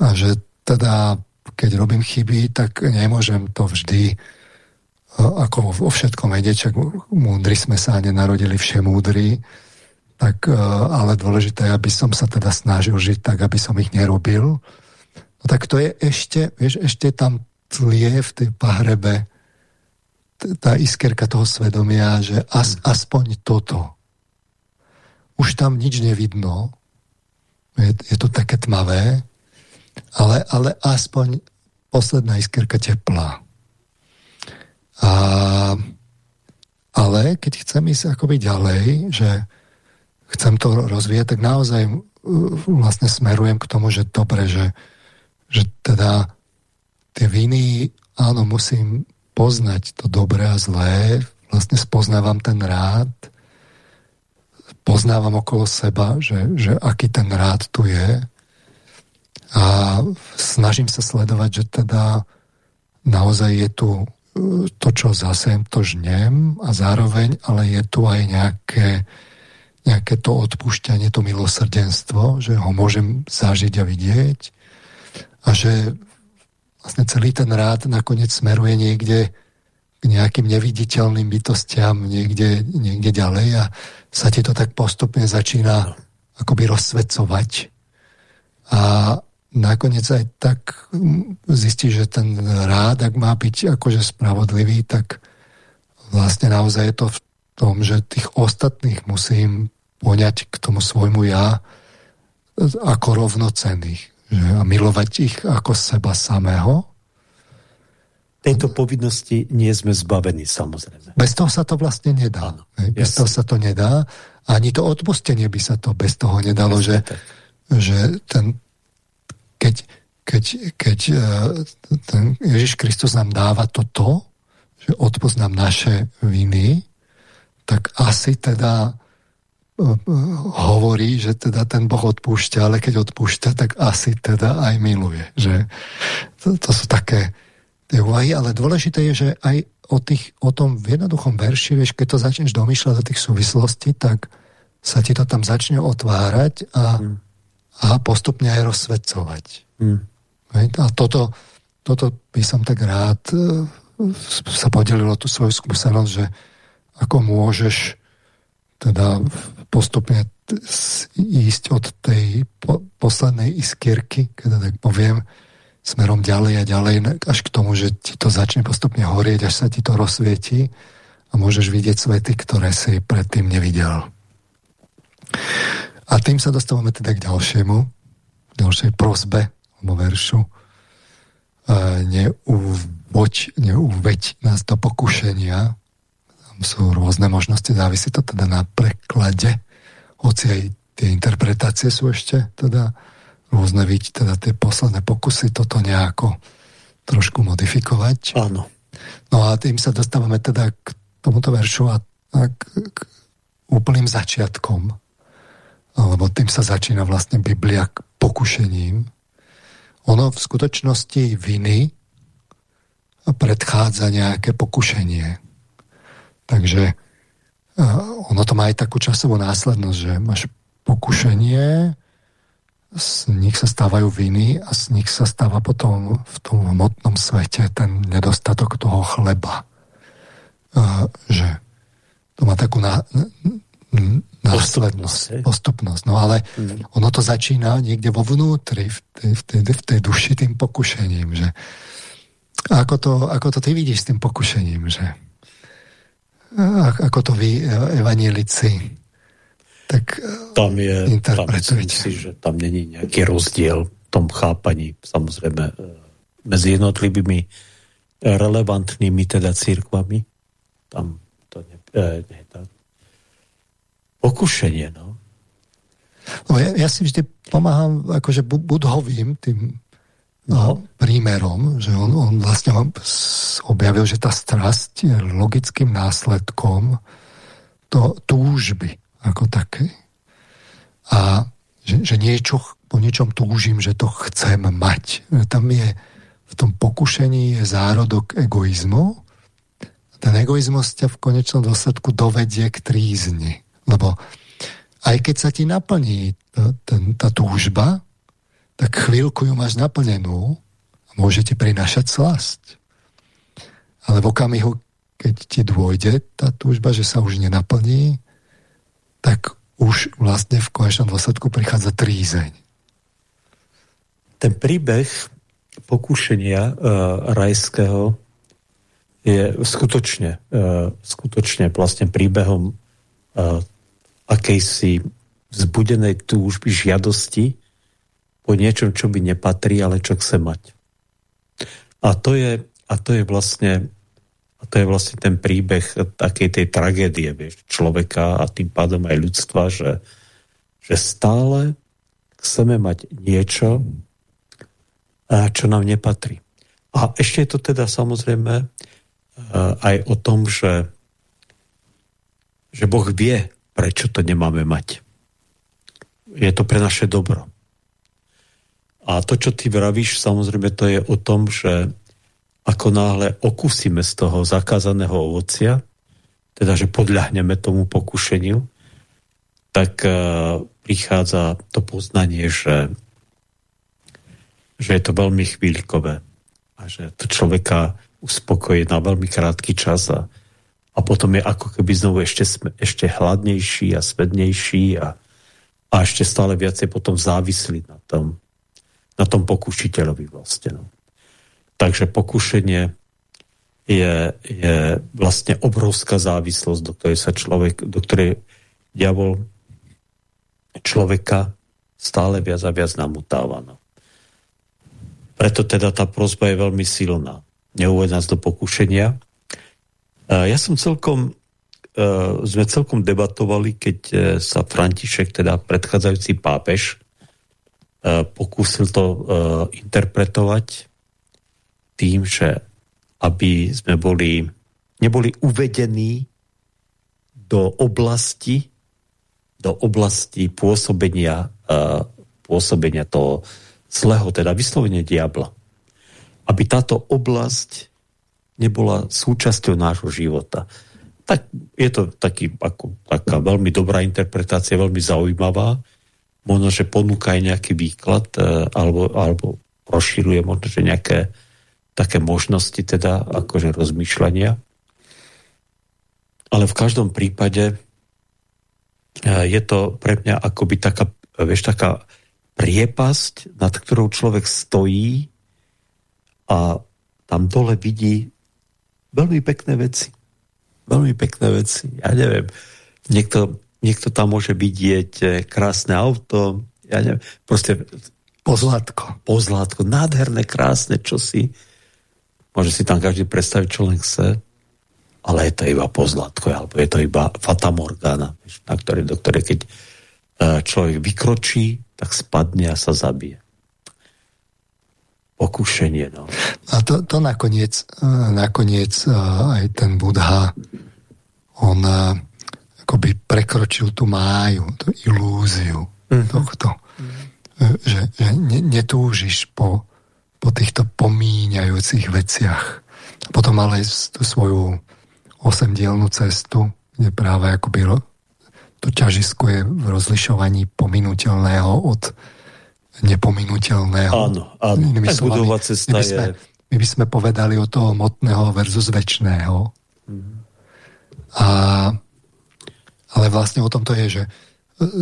A že teda keď robím chyby, tak nemôžem to vždy uh, ako vo všetkom vedieť, múdri sme sa nenarodili všemúdri, tak, ale dôležité aby som sa teda snažil žiť tak, aby som ich nerobil tak to je ešte, vieš, ešte tam tlie v tej pahrebe tá iskerka toho svedomia, že as, aspoň toto. Už tam nič nevidno, je, je to také tmavé, ale, ale aspoň posledná iskerka teplá. A, ale keď chcem ísť akoby ďalej, že chcem to rozvíjať, tak naozaj uh, vlastne smerujem k tomu, že dobre, že, že teda tie viny, áno, musím poznať to dobré a zlé, vlastne spoznávam ten rád, poznávam okolo seba, že, že aký ten rád tu je. A snažím sa sledovať, že teda naozaj je tu e, to, čo zasem, to žnem. A zároveň, ale je tu aj nejaké, nejaké to odpúšťanie, to milosrdenstvo, že ho môžem zažiť a vidieť a že vlastne celý ten rád nakoniec smeruje niekde k nejakým neviditeľným bytostiam niekde, niekde ďalej a sa ti to tak postupne začína akoby rozsvecovať. A nakoniec aj tak zistí, že ten rád, ak má byť akože spravodlivý, tak vlastne naozaj je to v tom, že tých ostatných musím poňať k tomu svojmu ja ako rovnocenných a milovať ich ako seba samého. Tejto povinnosti nie sme zbavení, samozrejme. Bez toho sa to vlastne nedá. Áno, bez jasne. toho sa to nedá. Ani to odpustenie by sa to bez toho nedalo, jasne, že, že ten, keď, keď, keď e, ten Ježiš Kristus nám dáva toto, že odpoznám naše viny, tak asi teda hovorí, že teda ten Boh odpúšťa, ale keď odpúšťa, tak asi teda aj miluje. Že to, to sú také tie úvahy, ale dôležité je, že aj o, tých, o tom v jednoduchom verši, vieš, keď to začneš domýšľať do tých súvislostí, tak sa ti to tam začne otvárať a, mm. a postupne aj rozsvedcovať. Mm. A toto, toto by som tak rád e, sa podelilo tú svoju skúsenosť, že ako môžeš teda postupne ísť od tej po, poslednej iskierky, keď tak poviem, smerom ďalej a ďalej, až k tomu, že ti to začne postupne horieť, až sa ti to rozsvieti a môžeš vidieť svety, ktoré si predtým nevidel. A tým sa dostávame teda k ďalšiemu, ďalšej prosbe, alebo veršu. Neuvoď, neuveď nás do pokušenia, sú rôzne možnosti, závisí to teda na preklade, hoci aj tie interpretácie sú ešte teda rôzne, vidieť teda tie posledné pokusy toto nejako trošku modifikovať. Áno. No a tým sa dostávame teda k tomuto veršu a, a k, k úplným začiatkom, lebo tým sa začína vlastne Biblia k pokušením. Ono v skutočnosti viny predchádza nejaké pokušenie. Takže uh, ono to má aj takú časovú následnosť, že máš pokušenie, z nich sa stávajú viny a z nich sa stáva potom v tom hmotnom svete ten nedostatok toho chleba. Uh, že to má takú ná, následnosť, postupnosť, postupnosť. No ale mm. ono to začína niekde vo vnútri, v tej, v tej, v tej duši tým pokušením, že ako to, ako to ty vidíš s tým pokušením, že ako to vy, evanielici, tak tam je, tam si, že tam není nejaký rozdiel v tom chápaní. Samozrejme, e, medzi jednotlivými relevantnými teda církvami. Tam to ne, e, ne, tá, pokušenie, no. no ja, ja si vždy pomáham akože budhovým tým no. prímerom, že on, on vlastne objavil, že tá strasť je logickým následkom to túžby ako také. A že, že niečo, po niečom túžim, že to chcem mať. Tam je v tom pokušení je zárodok egoizmu. Ten egoizmus ťa v konečnom dôsledku dovedie k trízni. Lebo aj keď sa ti naplní ten, tá túžba, tak chvíľku ju máš naplnenú a môže ti prinášať slasť. Ale v okamihu, keď ti dôjde tá túžba, že sa už nenaplní, tak už vlastne v konečnom dôsledku prichádza trízeň. Ten príbeh pokušenia uh, rajského je skutočne, uh, skutočne vlastne príbehom uh, akejsi vzbudenej túžby, žiadosti po niečom, čo by nepatrí, ale čo chce mať. A to je, a to je vlastne a to je vlastne ten príbeh takej tej tragédie vieš, človeka a tým pádom aj ľudstva, že, že stále chceme mať niečo, čo nám nepatrí. A ešte je to teda samozrejme aj o tom, že, že Boh vie, prečo to nemáme mať. Je to pre naše dobro. A to, čo ty vravíš, samozrejme, to je o tom, že ako náhle okúsime z toho zakázaného ovocia, teda, že podľahneme tomu pokušeniu, tak uh, prichádza to poznanie, že, že je to veľmi chvíľkové a že to človeka uspokojí na veľmi krátky čas a, a potom je ako keby znovu ešte, ešte hladnejší a svednejší a, a ešte stále viacej potom závislí na tom, na tom pokušiteľovi vlastne. No. Takže pokušenie je, je vlastne obrovská závislosť, do ktorej sa človek, do ktorej diabol človeka stále viac a viac namutáva. No. Preto teda tá prozba je veľmi silná. Neuved nás do pokušenia, ja som celkom, e, sme celkom debatovali, keď e, sa František, teda predchádzajúci pápež, e, pokúsil to interpretovať tým, že aby sme boli, neboli uvedení do oblasti, do oblasti pôsobenia, pôsobenia toho zlého, teda vyslovene diabla. Aby táto oblasť nebola súčasťou nášho života. Tak je to taký, ako, taká veľmi dobrá interpretácia, veľmi zaujímavá. Možno, že ponúka aj nejaký výklad e, alebo, alebo rozširuje možno, že nejaké také možnosti teda akože rozmýšľania. Ale v každom prípade e, je to pre mňa akoby taká, vieš, taká priepasť, nad ktorou človek stojí a tam dole vidí Veľmi pekné veci. Veľmi pekné veci. Ja neviem. Niekto, niekto tam môže vidieť eh, krásne auto, ja neviem, proste pozlátko. Pozlátko, nádherné, krásne, čo si. Môže si tam každý predstaviť, čo len chce, ale je to iba pozlátko, alebo je to iba fatamorgana, na ktoré, do ktorej keď eh, človek vykročí, tak spadne a sa zabije pokušenie. No. A to, to nakoniec, eh, nakoniec aj ten Budha, on akoby prekročil tú máju, tú ilúziu mm-hmm. tohto. Že, že ne, netúžiš po, po týchto pomíňajúcich veciach. Potom ale tú svoju osemdielnú cestu, kde práve akoby to ťažisko je v rozlišovaní pominuteľného od nepominuteľného. Áno, áno. Inými budová cesta my by, sme, je... my by sme povedali o toho motného versus väčšného. Mm. A, ale vlastne o tom to je, že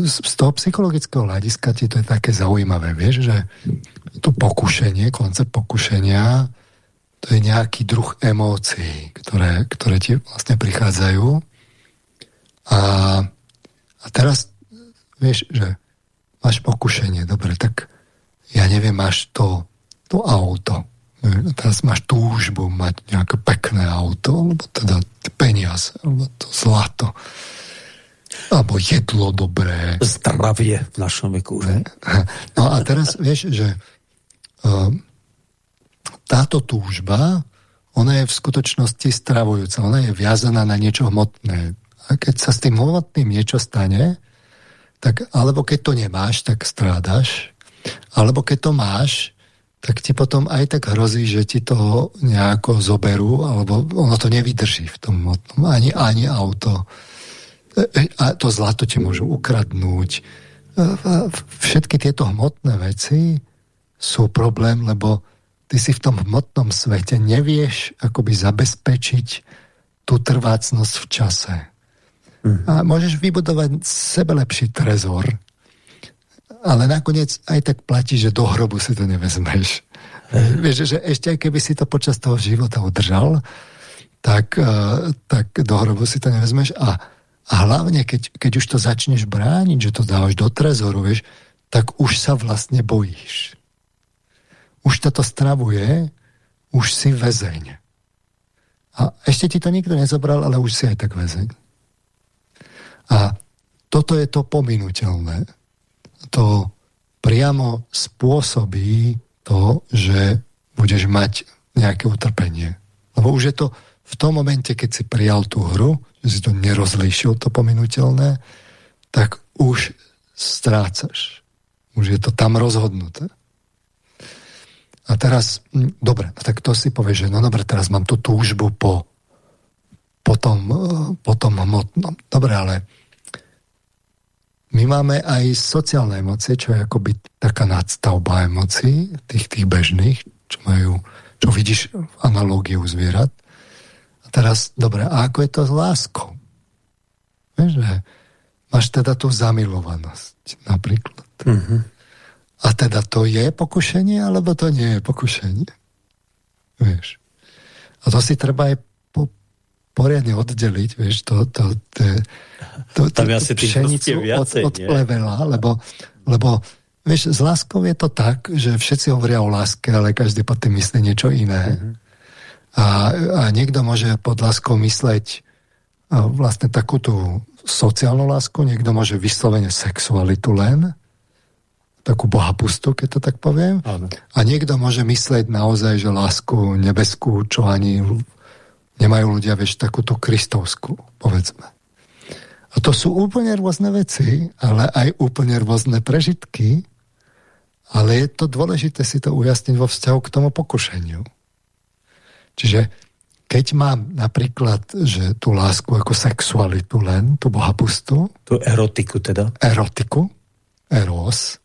z toho psychologického hľadiska ti to je také zaujímavé, vieš, že to pokušenie, koncept pokušenia, to je nejaký druh emócií, ktoré, ktoré ti vlastne prichádzajú. A, a teraz, vieš, že máš pokušenie, dobre, tak ja neviem, máš to, to auto, teraz máš túžbu mať nejaké pekné auto, alebo teda peniaze, alebo to zlato, alebo jedlo dobré. Zdravie v našom veku. Že? No a teraz vieš, že uh, táto túžba, ona je v skutočnosti stravujúca, ona je viazaná na niečo hmotné. A keď sa s tým hmotným niečo stane, tak alebo keď to nemáš, tak strádaš, alebo keď to máš, tak ti potom aj tak hrozí, že ti to nejako zoberú, alebo ono to nevydrží v tom motnom, ani, ani auto. E, e, a to zlato ti môžu ukradnúť. E, všetky tieto hmotné veci sú problém, lebo ty si v tom hmotnom svete nevieš akoby zabezpečiť tú trvácnosť v čase. Mm. A môžeš vybudovať sebe lepší trezor, ale nakoniec aj tak platí, že do hrobu si to nevezmeš. Mm. Vieš, že ešte aj keby si to počas toho života udržal, tak, tak do hrobu si to nevezmeš a, a hlavne, keď, keď už to začneš brániť, že to dávaš do trezoru, vieš, tak už sa vlastne bojíš. Už toto stravuje, už si väzeň. A ešte ti to nikto nezobral, ale už si aj tak väzeň. A toto je to pominuteľné to priamo spôsobí to, že budeš mať nejaké utrpenie. Lebo už je to v tom momente, keď si prijal tú hru, si to nerozlíšil, to pominuteľné, tak už strácaš. Už je to tam rozhodnuté. A teraz, hm, dobre, no tak to si povie, že no dobre, teraz mám tú túžbu po, po tom, eh, po tom hmotnom. Dobre, ale my máme aj sociálne emócie, čo je akoby taká nadstavba emócií, tých, tých bežných, čo majú, čo vidíš v analógiu zvierat. Teraz, dobre, a ako je to s láskou? Vieš, že máš teda tú zamilovanosť, napríklad. Mm-hmm. A teda to je pokušenie, alebo to nie je pokušenie? Vieš. A to si treba aj poriadne oddeliť, vieš, to, to, to, to, to, to, to pšenicu od, od plevela, lebo, lebo vieš, s láskou je to tak, že všetci hovoria o láske, ale každý potom myslí niečo iné. Mm-hmm. A, a niekto môže pod láskou mysleť vlastne takú tú sociálnu lásku, niekto môže vyslovene sexualitu len, takú bohapustu, keď to tak poviem. Áno. A niekto môže mysleť naozaj, že lásku nebeskú, čo ani nemajú ľudia, vieš, takúto kristovskú, povedzme. A to sú úplne rôzne veci, ale aj úplne rôzne prežitky, ale je to dôležité si to ujasniť vo vzťahu k tomu pokušeniu. Čiže keď mám napríklad, že tú lásku ako sexualitu len, tú bohapustu. Tú erotiku teda. Erotiku, eros.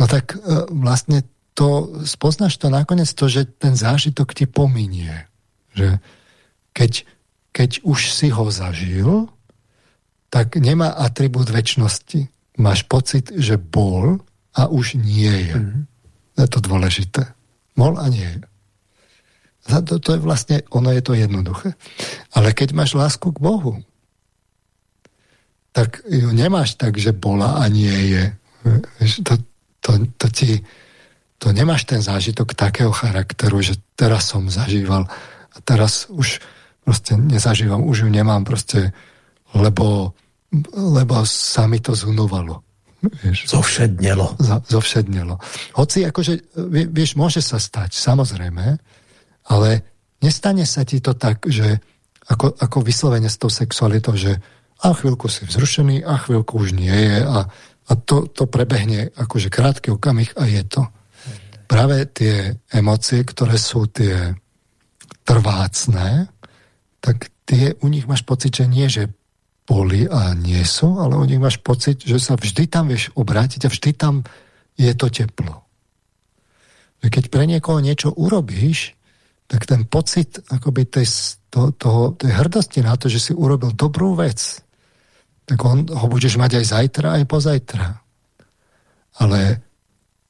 No tak e, vlastne to, spoznáš to nakoniec to, že ten zážitok ti pominie. Že keď, keď už si ho zažil, tak nemá atribút väčšnosti. Máš pocit, že bol a už nie je. Mm-hmm. Je to dôležité. Bol a nie je. To, to je vlastne, ono je to jednoduché. Ale keď máš lásku k Bohu, tak ju nemáš tak, že bola a nie je. To, to, to ti, to nemáš ten zážitok takého charakteru, že teraz som zažíval a teraz už proste nezažívam, už ju nemám proste, lebo, lebo sa mi to zhunovalo. Vieš, zovšednelo. zovšednelo. Hoci akože, vieš, môže sa stať, samozrejme, ale nestane sa ti to tak, že ako, ako vyslovene s tou sexualitou, že a chvíľku si vzrušený, a chvíľku už nie je a, a to, to prebehne akože krátky okamih a je to. Práve tie emócie, ktoré sú tie trvácne, tak tie, u nich máš pocit, že nie, že boli a nie sú, ale u nich máš pocit, že sa vždy tam vieš obrátiť a vždy tam je to teplo. Keď pre niekoho niečo urobíš, tak ten pocit akoby tej, to, toho, tej hrdosti na to, že si urobil dobrú vec, tak on ho budeš mať aj zajtra, aj pozajtra. Ale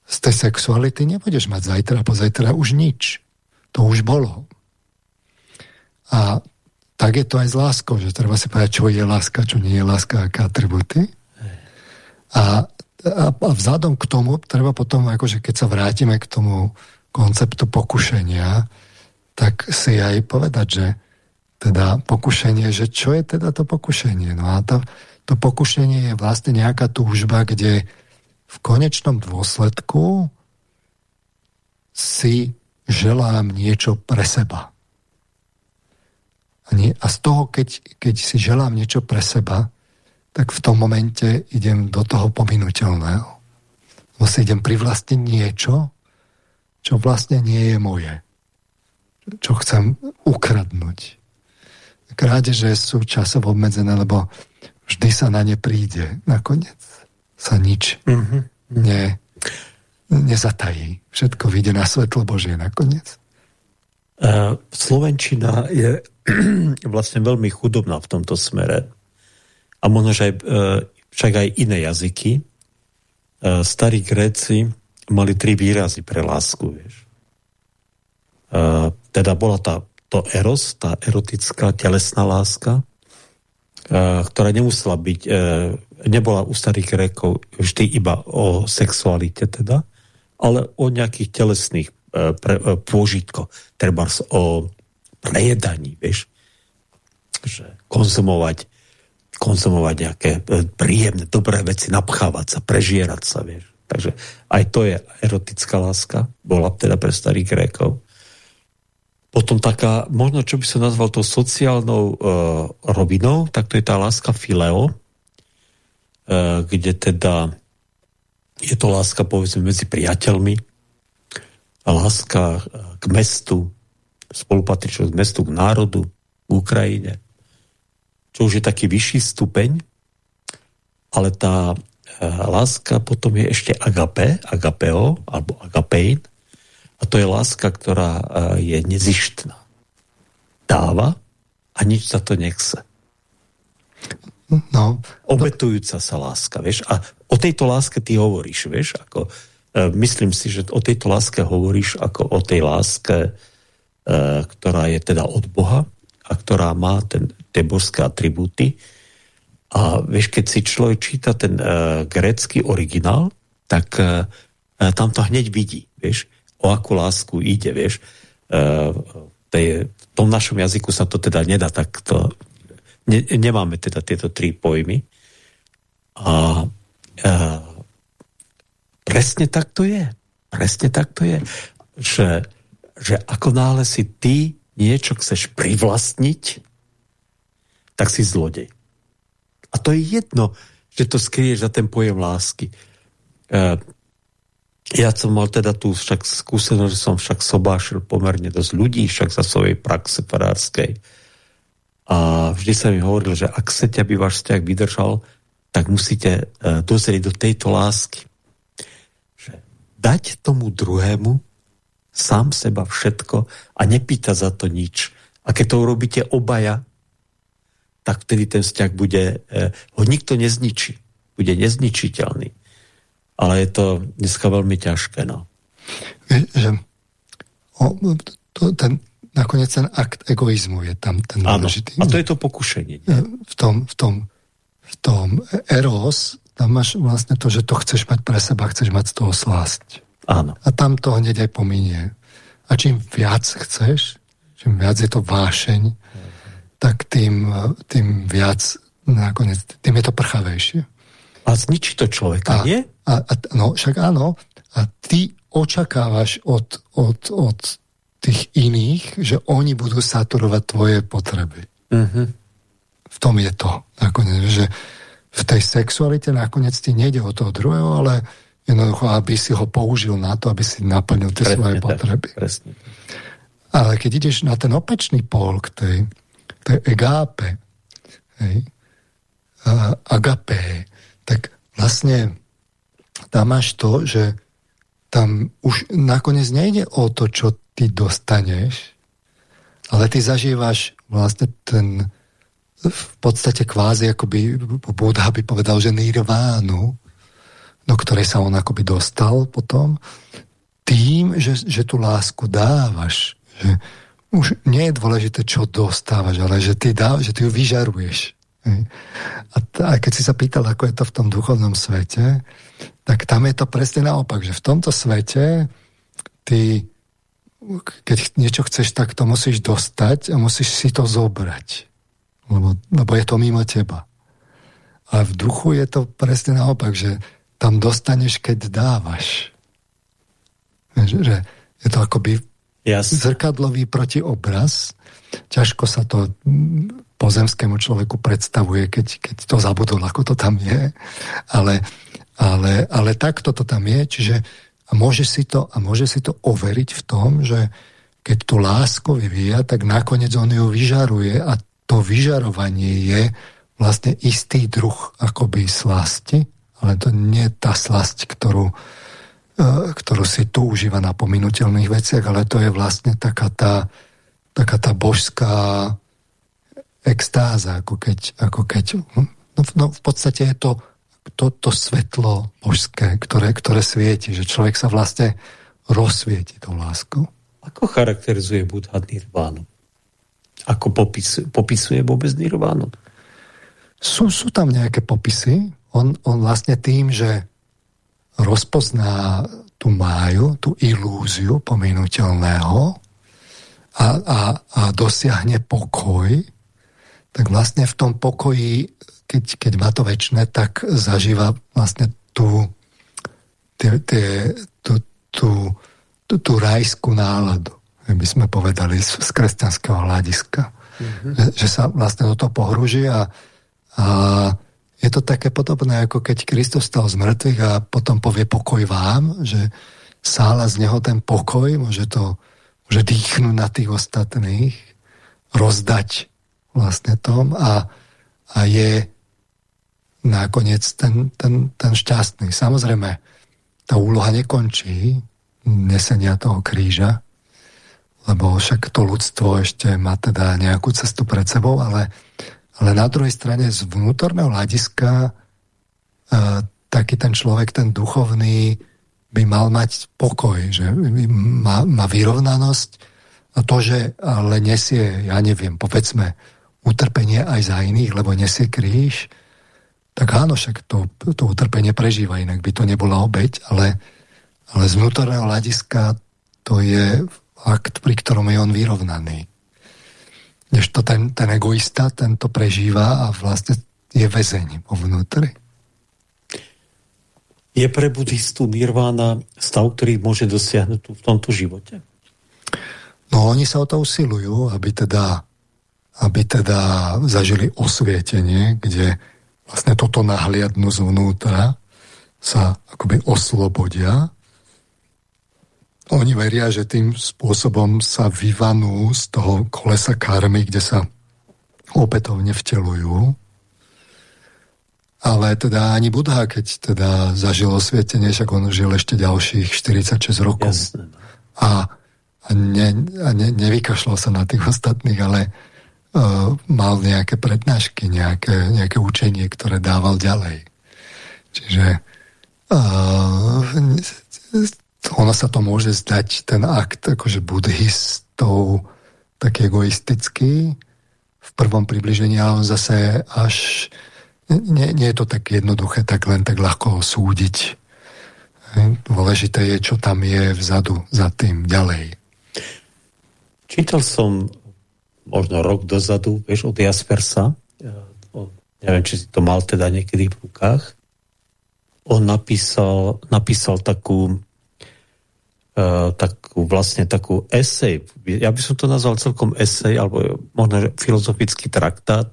z tej sexuality nebudeš mať zajtra, pozajtra už nič. To už bolo. A tak je to aj s láskou, že treba si povedať, čo je láska, čo nie je láska, aké atributy. A, a, a vzhľadom k tomu treba potom, akože keď sa vrátime k tomu konceptu pokušenia, tak si aj povedať, že teda pokušenie, že čo je teda to pokušenie? No a to, to pokušenie je vlastne nejaká túžba, kde v konečnom dôsledku si želám niečo pre seba. A, nie, a z toho, keď, keď si želám niečo pre seba, tak v tom momente idem do toho pominuteľného. Vlastne idem privlastniť niečo, čo vlastne nie je moje. Čo chcem ukradnúť. Krádeže sú časovo obmedzené, lebo vždy sa na ne príde. Nakoniec sa nič mm-hmm. ne, nezatají. Všetko vyjde na svetlo Božie nakoniec. Uh, Slovenčina je *clears throat* vlastne veľmi chudobná v tomto smere. A možno, že aj, uh, však aj iné jazyky. Uh, starí Gréci mali tri výrazy pre lásku, vieš. Uh, teda bola tá, to eros, tá erotická telesná láska, ktorá nemusela byť, nebola u starých Grékov vždy iba o sexualite teda, ale o nejakých telesných pre, pôžitkoch, treba o prejedaní, vieš, že konzumovať, konzumovať nejaké príjemné, dobré veci, napchávať sa, prežierať sa, vieš. Takže aj to je erotická láska, bola teda pre starých Grékov. Potom taká, možno čo by som nazval tou sociálnou e, rovinou, tak to je tá láska fileo, e, kde teda je to láska povedzme medzi priateľmi láska k mestu, spolupatričnosť k mestu, k národu, k Ukrajine, čo už je taký vyšší stupeň, ale tá e, láska potom je ešte agape, agapeo, alebo agapein, a to je láska, ktorá e, je nezištná. Dáva a nič za to nechce. No, Obetujúca sa láska, vieš. A o tejto láske ty hovoríš, vieš, ako, e, myslím si, že o tejto láske hovoríš ako o tej láske, e, ktorá je teda od Boha a ktorá má ten, tie božské atribúty. A vieš, keď si človek číta ten e, grécky originál, tak e, tam to hneď vidí, vieš, o akú lásku ide, vieš. E, v tom našom jazyku sa to teda nedá takto ne, nemáme teda tieto tri pojmy. A, a presne tak to je. Presne tak to je. Že, že ako náhle si ty niečo chceš privlastniť, tak si zlodej. A to je jedno, že to skryješ za ten pojem lásky. E, ja som mal teda tu však skúsenosť, že som však sobášil pomerne dosť ľudí, však za svojej praxe farárskej. A vždy sa mi hovoril, že ak chcete, aby váš vzťah vydržal, tak musíte uh, dozrieť do tejto lásky. Že dať tomu druhému sám seba všetko a nepýta za to nič. A keď to urobíte obaja, tak vtedy ten vzťah bude, uh, ho nikto nezničí. Bude nezničiteľný. Ale je to dneska veľmi ťažké. No. Že, o, to, ten, nakoniec ten akt egoizmu je tam ten dôležitý. A to je to pokušenie. Nie? V tom, v tom, v tom eros, tam máš vlastne to, že to chceš mať pre seba, chceš mať z toho slásť. Áno. A tam to hneď aj pominie. A čím viac chceš, čím viac je to vášeň, tak tým, tým viac nakoniec, tým je to prchavejšie. A zničí to človeka, a, nie? A, a, no, však áno. A ty očakávaš od, od, od tých iných, že oni budú saturovať tvoje potreby. Uh-huh. V tom je to. Nakoniec, že v tej sexualite nakoniec ti nejde o toho druhého, ale jednoducho, aby si ho použil na to, aby si naplnil tie presne svoje tak, potreby. Presne. Ale keď ideš na ten opačný pól k tej, tej egápe, hej, agape, tak vlastne tam máš to, že tam už nakoniec nejde o to, čo ty dostaneš, ale ty zažívaš vlastne ten v podstate kvázi, akoby Buddha by povedal, že nirvánu, do ktorej sa on akoby dostal potom, tým, že, že tú lásku dávaš. Že už nie je dôležité, čo dostávaš, ale že ty, dá, že ty ju vyžaruješ. A, t- a keď si sa pýtal, ako je to v tom duchovnom svete, tak tam je to presne naopak, že v tomto svete ty keď niečo chceš, tak to musíš dostať a musíš si to zobrať. Lebo, lebo je to mimo teba. A v duchu je to presne naopak, že tam dostaneš, keď dávaš. Že, že je to akoby Jasne. zrkadlový protiobraz. Ťažko sa to pozemskému človeku predstavuje, keď, keď to zabudol, ako to tam je. Ale, ale, ale takto to tam je, čiže a môže si to, a môže si to overiť v tom, že keď tú lásku vyvíja, tak nakoniec on ju vyžaruje a to vyžarovanie je vlastne istý druh akoby slasti, ale to nie je tá slasť, ktorú, e, ktorú si tu užíva na pominutelných veciach, ale to je vlastne taká tá, taká tá božská extáza, ako keď, ako keď no, no v podstate je to, to, to svetlo božské, ktoré, ktoré svieti, že človek sa vlastne rozsvieti tou láskou. Ako charakterizuje Buddha nirvánu? Ako popisuje, popisuje vôbec nirvánu? Sú, sú tam nejaké popisy. On, on vlastne tým, že rozpozná tú máju, tú ilúziu pominuteľného a, a, a dosiahne pokoj, tak vlastne v tom pokoji, keď, keď má to väčšie, tak zažíva vlastne tú, tie, tie, tú, tú, tú, tú rajskú náladu, by sme povedali z, z kresťanského hľadiska. Mm-hmm. Že, že sa vlastne do toho pohrúži a, a je to také podobné, ako keď Kristus stal z mŕtvych a potom povie pokoj vám, že sála z neho ten pokoj, môže to môže dýchnuť na tých ostatných, rozdať vlastne tom a, a je nakoniec ten, ten, ten šťastný. Samozrejme, tá úloha nekončí nesenia toho kríža, lebo však to ľudstvo ešte má teda nejakú cestu pred sebou, ale ale na druhej strane z vnútorného hľadiska e, taký ten človek, ten duchovný, by mal mať pokoj, že má, má vyrovnanosť a to, že ale nesie, ja neviem, povedzme, utrpenie aj za iných, lebo nesie kríž, tak áno, však to, to utrpenie prežíva, inak by to nebola obeď, ale, ale z vnútorného hľadiska to je akt, pri ktorom je on vyrovnaný to ten, ten egoista, ten to prežíva a vlastne je väzeň vo vnútri. Je pre buddhistu nirvána stav, ktorý môže dosiahnuť v tomto živote? No oni sa o to usilujú, aby teda, aby teda zažili osvietenie, kde vlastne toto nahliadnú zvnútra, sa akoby oslobodia oni veria, že tým spôsobom sa vyvanú z toho kolesa karmy, kde sa opätovne vtelujú. Ale teda ani Budha, keď teda zažil osvietenie, však on žil ešte ďalších 46 rokov. Jasne. No. A, a, ne, a ne, nevykašľal sa na tých ostatných, ale mal nejaké prednášky, nejaké, nejaké učenie, ktoré dával ďalej. Čiže uh, ono sa to môže zdať, ten akt akože buddhistov taký egoistický v prvom približení, ale on zase až nie, nie je to tak jednoduché, tak len tak ľahko súdiť. Dôležité je, čo tam je vzadu, za tým, ďalej. Čítal som možno rok dozadu, vieš, od Jaspersa, neviem, či si to mal teda niekedy v rukách, on napísal, napísal takú Uh, takú vlastne takú esej, ja by som to nazval celkom esej, alebo možno filozofický traktát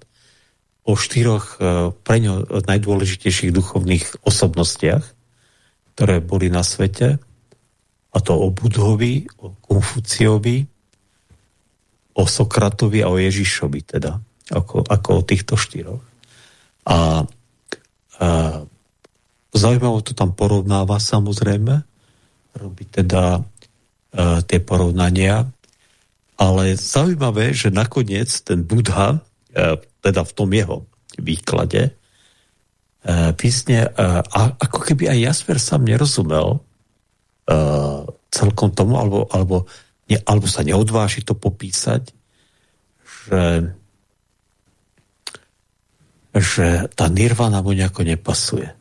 o štyroch uh, pre ňo najdôležitejších duchovných osobnostiach, ktoré boli na svete, a to o Budhovi, o Konfuciovi, o Sokratovi a o Ježišovi teda, ako, ako o týchto štyroch. A, a zaujímavé to tam porovnáva samozrejme, robí teda uh, tie porovnania. Ale zaujímavé, že nakoniec ten Budha, uh, teda v tom jeho výklade, uh, písne, uh, ako keby aj Jasper sám nerozumel uh, celkom tomu, alebo, alebo, ne, alebo sa neodváži to popísať, že že tá nirvana mu nejako nepasuje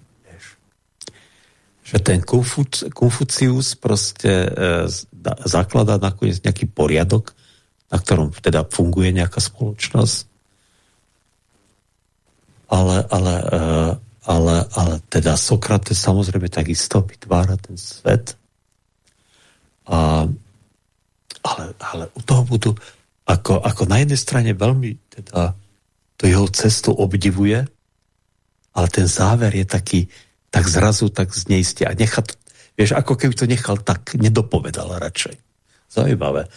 že ten Konfucius proste e, zakladá nakoniec nejaký poriadok, na ktorom teda funguje nejaká spoločnosť. Ale, ale, e, ale, ale teda Sokrates samozrejme takisto vytvára ten svet. A, ale, ale u toho budú ako, ako na jednej strane veľmi teda to jeho cestu obdivuje, ale ten záver je taký, tak zrazu tak zneistie a nechá to, vieš, ako keby to nechal tak, nedopovedal radšej. Zaujímavé.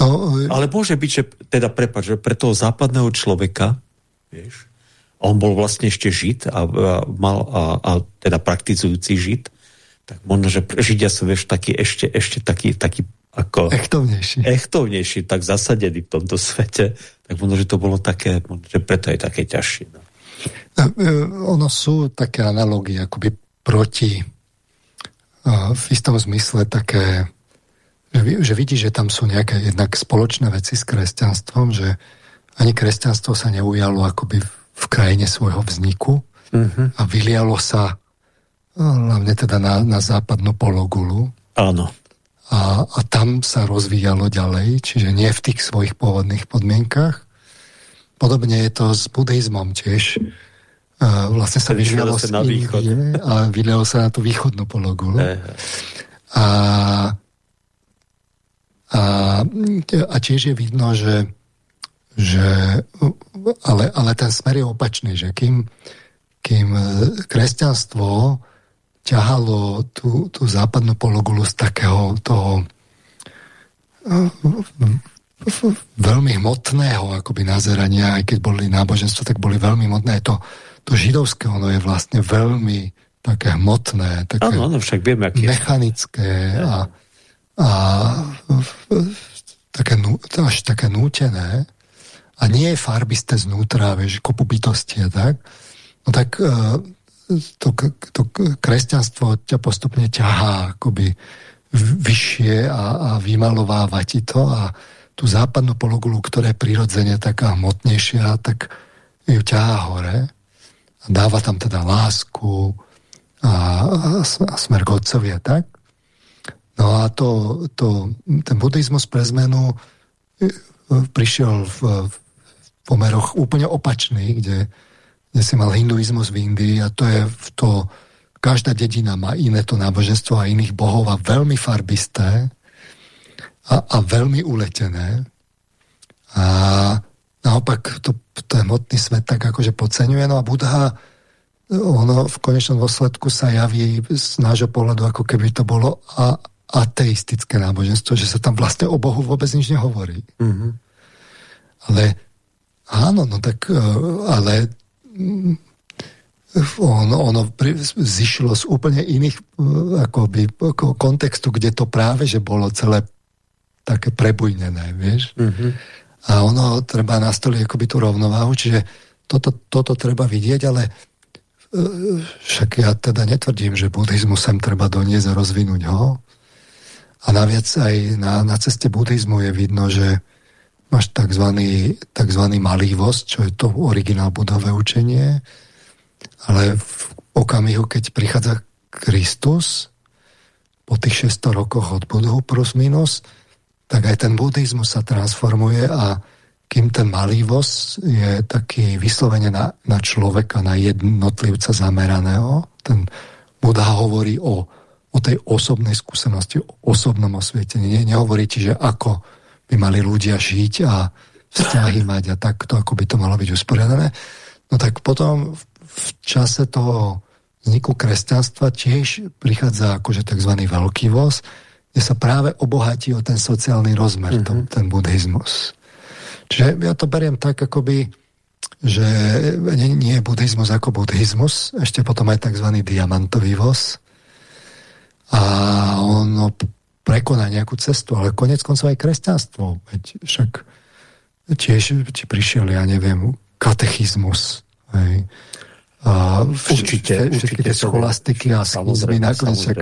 No, ale môže byť, že teda prepáč, že pre toho západného človeka, vieš, on bol vlastne ešte žid a, a mal a, a teda praktizujúci žid, tak možno, že Židia sú vieš, taký, ešte, ešte taký, taký ako echtovnejší. echtovnejší, tak zasadený v tomto svete, tak možno, že to bolo také, že preto je také ťažšie. No. No, e, ono sú také analogie akoby proti v istom zmysle také, že, že vidí, že tam sú nejaké jednak spoločné veci s kresťanstvom, že ani kresťanstvo sa neujalo akoby v krajine svojho vzniku uh-huh. a vylialo sa hlavne teda na, na západnú pologulu. Áno a, a tam sa rozvíjalo ďalej, čiže nie v tých svojich pôvodných podmienkach. Podobne je to s buddhizmom tiež. Uh, vlastne sa sa na východ. a vylialo sa na tú východnú pologulu. A, a, a tiež je vidno, že, že ale, ale ten smer je opačný, že kým, kým kresťanstvo ťahalo tú, tú západnú pologulu z takého toho veľmi hmotného akoby nazerania, aj keď boli náboženstvo, tak boli veľmi hmotné. To, to židovské, ono je vlastne veľmi také hmotné, také ano, ano, však vieme, aký mechanické a, a také, až také nútené. A nie je farbisté znútra, vieš, kopu bytosti a tak, no tak uh, to, to kresťanstvo ťa postupne ťahá akoby vyššie a, a vymalováva ti to a tú západnú pologulu, ktorá je prirodzene taká hmotnejšia, tak ju ťahá hore a dáva tam teda lásku a, a smer k tak. No a to, to, ten buddhizmus pre zmenu e, prišiel v, v pomeroch úplne opačný, kde kde si mal hinduizmus v Indii a to je v to, každá dedina má iné to náboženstvo a iných bohov a veľmi farbisté a, a veľmi uletené. A naopak to, to hmotný svet tak akože podceňuje. No a Budha ono v konečnom dôsledku sa javí z nášho pohľadu, ako keby to bolo a, ateistické náboženstvo, že sa tam vlastne o Bohu vôbec nič nehovorí. Mm-hmm. Ale áno, no tak, e, ale ono, ono zišlo z úplne iných e, akoby, ako kontextu, kde to práve, že bolo celé také prebujnené, vieš. Mm-hmm. A ono treba nastoliť akoby tú rovnováhu, čiže toto, toto treba vidieť, ale e, však ja teda netvrdím, že buddhizmus sem treba doniesť a rozvinúť ho. A naviac aj na, na ceste buddhizmu je vidno, že máš tzv. tzv. malývosť, čo je to originál budové učenie, ale v okamihu, keď prichádza Kristus po tých 600 rokoch od Budhu plus minus, tak aj ten buddhizmus sa transformuje a kým ten malývosť je taký vyslovene na, na človeka, na jednotlivca zameraného, ten Buddha hovorí o, o tej osobnej skúsenosti, o osobnom osvietení. Nie, nehovorí ti, že ako by mali ľudia žiť a vzťahy mať a takto, ako by to malo byť usporiadané. No tak potom v čase toho vzniku kresťanstva tiež prichádza akože tzv. veľký voz, kde sa práve obohatí o ten sociálny rozmer, mm-hmm. ten buddhizmus. Čiže ja to beriem tak, akoby, že nie, nie je buddhizmus ako buddhizmus, ešte potom aj tzv. diamantový voz. A ono prekoná nejakú cestu, ale konec koncov aj kresťanstvo. Veď však tiež či prišiel, ja neviem, katechizmus. Hej. A vš- určite, všetky tie scholastiky a schizmy nakoniec však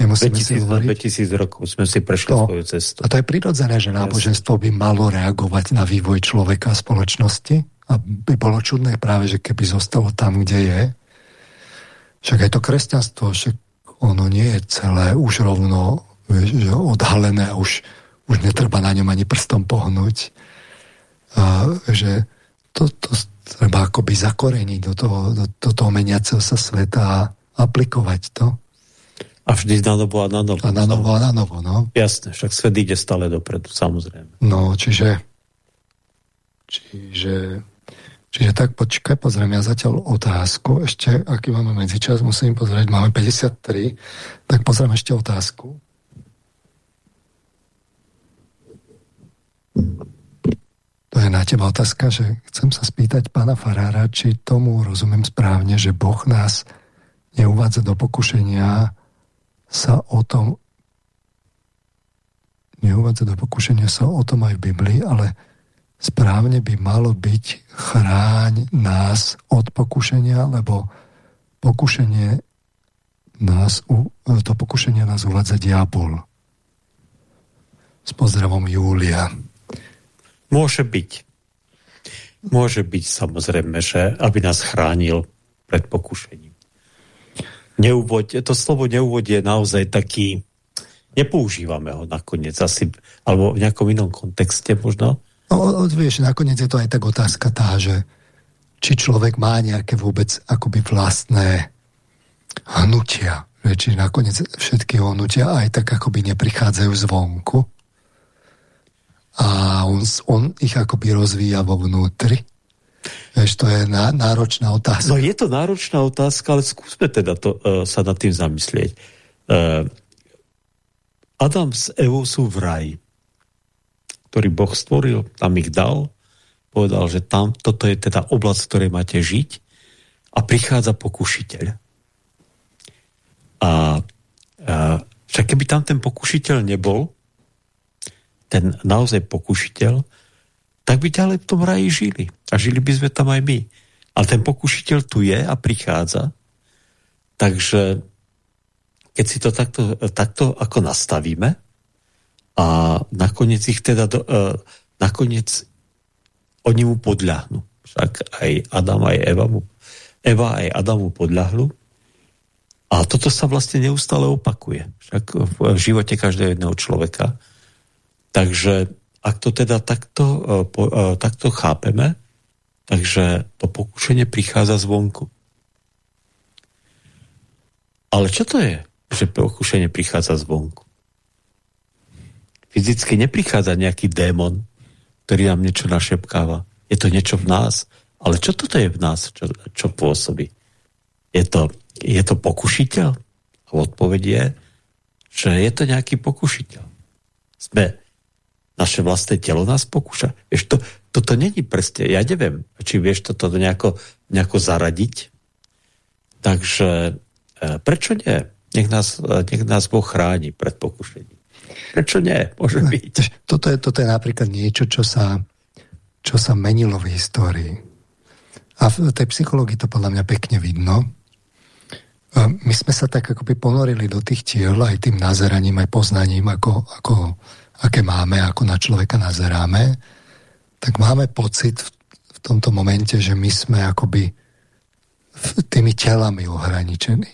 nemusíme 2000, si hovoriť. 2000 rokov sme si prešli to, svoju cestu. A to je prirodzené, že náboženstvo by malo reagovať na vývoj človeka a spoločnosti a by bolo čudné práve, že keby zostalo tam, kde je. Však aj to kresťanstvo, však ono nie je celé už rovno vieš, že odhalené a už, už netreba na ňom ani prstom pohnúť. A, že to, to treba akoby zakoreniť do toho, do, do toho meniaceho sa sveta a aplikovať to. A vždy na novo a na novo. A na novo a na novo, no. Jasné, však svet ide stále dopredu, samozrejme. No, čiže čiže čiže tak počkaj, pozriem ja zatiaľ otázku, ešte, aký máme medzičas, musím pozrieť, máme 53, tak pozriem ešte otázku. To je na teba otázka, že chcem sa spýtať pána Farára, či tomu rozumiem správne, že Boh nás neuvádza do pokušenia sa o tom neuvádza do pokušenia sa o tom aj v Biblii, ale správne by malo byť chráň nás od pokušenia, lebo pokušenie nás, to pokušenie nás uvádza diabol. S pozdravom Júlia. Môže byť. Môže byť samozrejme, že aby nás chránil pred pokušením. Neúvod, to slovo neúvod je naozaj taký, nepoužívame ho nakoniec asi, alebo v nejakom inom kontexte možno. No, vieš, nakoniec je to aj tak otázka tá, že či človek má nejaké vôbec akoby vlastné hnutia. Či nakoniec všetky hnutia aj tak akoby neprichádzajú zvonku a on, on ich akoby rozvíja vo vnútri. Vieš, to je ná, náročná otázka. No je to náročná otázka, ale skúsme teda to, uh, sa nad tým zamyslieť. Uh, Adam s Evou sú v raji, ktorý Boh stvoril, tam ich dal, povedal, že tam, toto je teda oblasť, v ktorej máte žiť a prichádza pokušiteľ. A, a však keby tam ten pokušiteľ nebol, ten naozaj pokušiteľ, tak by ďalej v tom raji žili. A žili by sme tam aj my. Ale ten pokušiteľ tu je a prichádza. Takže keď si to takto, takto ako nastavíme a nakoniec ich teda do, uh, nakoniec oni mu podľahnú. Však aj Adam, aj Eva mu, Eva aj Adamu podľahlu. A toto sa vlastne neustále opakuje. Však v živote každého jedného človeka Takže ak to teda takto, e, e, takto chápeme, takže to pokušenie prichádza zvonku. Ale čo to je, že pokušenie prichádza zvonku? Fyzicky neprichádza nejaký démon, ktorý nám niečo našepkáva. Je to niečo v nás. Ale čo toto je v nás, čo, čo pôsobí? Je to, je to pokušiteľ? A odpoveď je, že je to nejaký pokušiteľ. Sme naše vlastné telo nás pokúša. Vieš, to, toto není presne, ja neviem, či vieš toto nejako, nejako zaradiť. Takže e, prečo nie? Nech nás, e, nech nás Boh chráni pred pokušením. Prečo nie? Môže byť. Toto je, toto je napríklad niečo, čo sa, čo sa menilo v histórii. A v tej psychológii to podľa mňa pekne vidno. E, my sme sa tak akoby ponorili do tých tiel aj tým nazeraním, aj poznaním, ako, ako aké máme, ako na človeka nazeráme, tak máme pocit v, tomto momente, že my sme akoby tými telami ohraničení.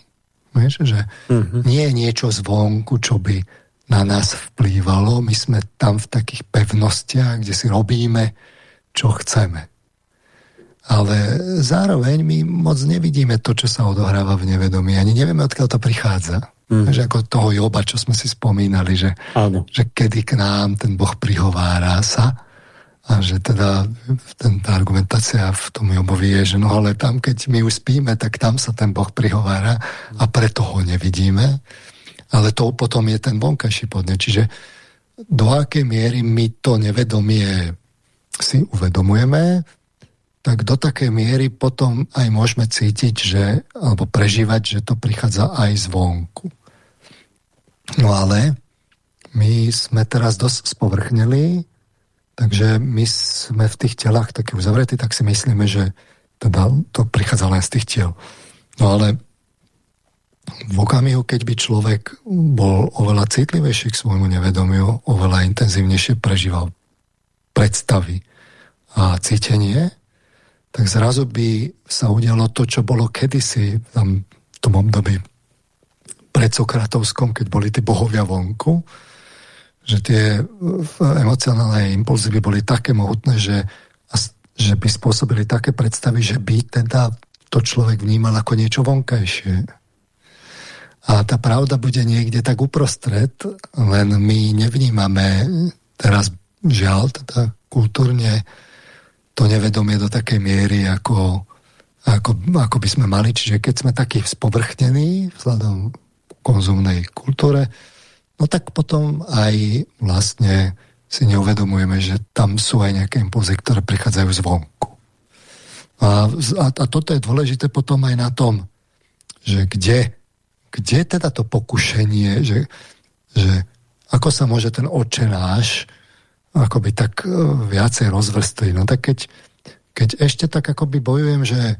Vieš, že uh-huh. nie je niečo zvonku, čo by na nás vplývalo. My sme tam v takých pevnostiach, kde si robíme, čo chceme. Ale zároveň my moc nevidíme to, čo sa odohráva v nevedomí. Ani nevieme, odkiaľ to prichádza. Mm. Že ako toho Joba, čo sme si spomínali, že, že kedy k nám ten Boh prihovára sa a že teda ten, tá argumentácia v tom Jobovi je, že no ale tam, keď my už spíme, tak tam sa ten Boh prihovára a preto ho nevidíme. Ale to potom je ten vonkajší podnet. Čiže do akej miery my to nevedomie si uvedomujeme, tak do takej miery potom aj môžeme cítiť, že, alebo prežívať, že to prichádza aj zvonku. No ale my sme teraz dosť spovrchnili, takže my sme v tých telách takí uzavretí, tak si myslíme, že teda to prichádza len z tých tiel. No ale v okamihu, keď by človek bol oveľa citlivejší k svojmu nevedomiu, oveľa intenzívnejšie prežíval predstavy a cítenie, tak zrazu by sa udialo to, čo bolo kedysi tam v tom období predsokratovskom, keď boli tí bohovia vonku, že tie emocionálne impulzy by boli také mohutné, že, že by spôsobili také predstavy, že by teda to človek vnímal ako niečo vonkajšie. A tá pravda bude niekde tak uprostred, len my nevnímame teraz žiaľ, teda kultúrne to nevedomie do takej miery, ako, ako, ako by sme mali. Čiže keď sme takí spovrchnení vzhľadom konzumnej kultúre, no tak potom aj vlastne si neuvedomujeme, že tam sú aj nejaké impulzy, ktoré prichádzajú zvonku. A, a, a toto je dôležité potom aj na tom, že kde, kde teda to pokušenie, že, že ako sa môže ten očenáš akoby tak e, viacej rozvrstviť. No tak keď, keď ešte tak akoby bojujem, že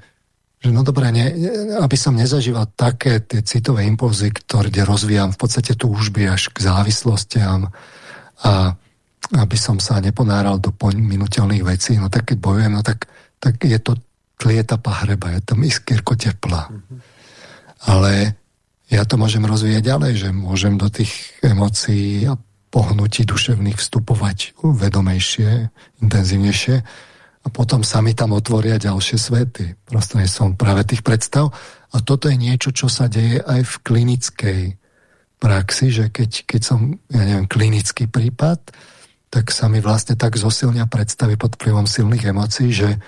že no dobré, ne, aby som nezažíval také tie citové impulzy, ktoré rozvíjam v podstate túžby až k závislostiam a aby som sa neponáral do minutelných vecí, no tak keď bojujem, no tak, tak je to tlieta pahreba, je tam iskierko tepla. Mm-hmm. Ale ja to môžem rozvíjať ďalej, že môžem do tých emócií a pohnutí duševných vstupovať vedomejšie, intenzívnejšie a potom sa mi tam otvoria ďalšie svety. Proste som práve tých predstav. A toto je niečo, čo sa deje aj v klinickej praxi, že keď, keď som, ja neviem, klinický prípad, tak sa mi vlastne tak zosilnia predstavy pod vplyvom silných emócií, že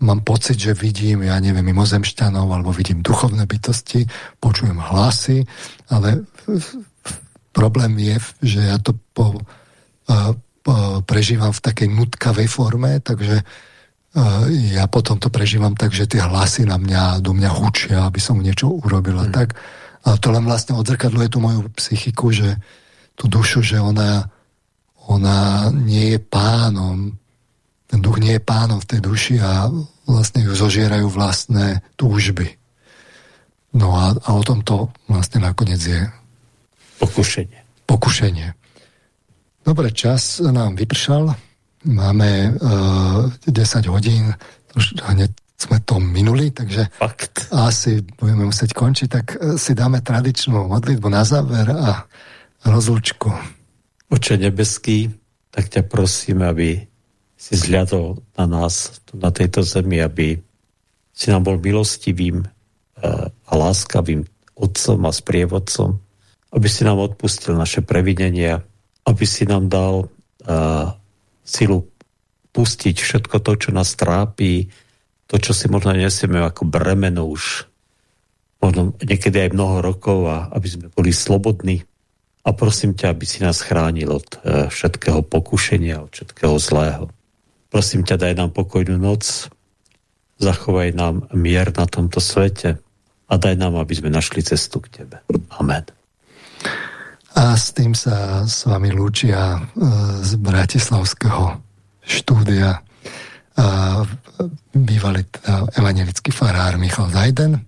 mám pocit, že vidím, ja neviem, mimozemšťanov, alebo vidím duchovné bytosti, počujem hlasy, ale problém je, že ja to po, po, prežívam v takej nutkavej forme, takže ja potom to prežívam tak, že tie hlasy na mňa, do mňa hučia, aby som niečo urobil a mm. tak. A to len vlastne odzrkadluje tú moju psychiku, že tú dušu, že ona, ona nie je pánom, ten duch nie je pánom v tej duši a vlastne ju zožierajú vlastné túžby. No a, a o tom to vlastne nakoniec je. Pokušenie. Pokušenie. Dobre, čas nám vypršal. Máme uh, eh, 10 hodín, už hneď sme to minuli, takže Fakt. asi budeme musieť končiť, tak eh, si dáme tradičnú modlitbu na záver a rozlučku. Oče nebeský, tak ťa prosím, aby si zľadol na nás, na tejto zemi, aby si nám bol milostivým uh, a láskavým otcom a sprievodcom, aby si nám odpustil naše previnenia, aby si nám dal silu pustiť všetko to, čo nás trápi, to, čo si možno nesieme ako bremeno už možno niekedy aj mnoho rokov a aby sme boli slobodní. A prosím ťa, aby si nás chránil od e, všetkého pokušenia, od všetkého zlého. Prosím ťa, daj nám pokojnú noc, zachovaj nám mier na tomto svete a daj nám, aby sme našli cestu k Tebe. Amen. A s tým sa s vami lúčia e, z Bratislavského štúdia bývalý teda evangelický farár Michal Zajden.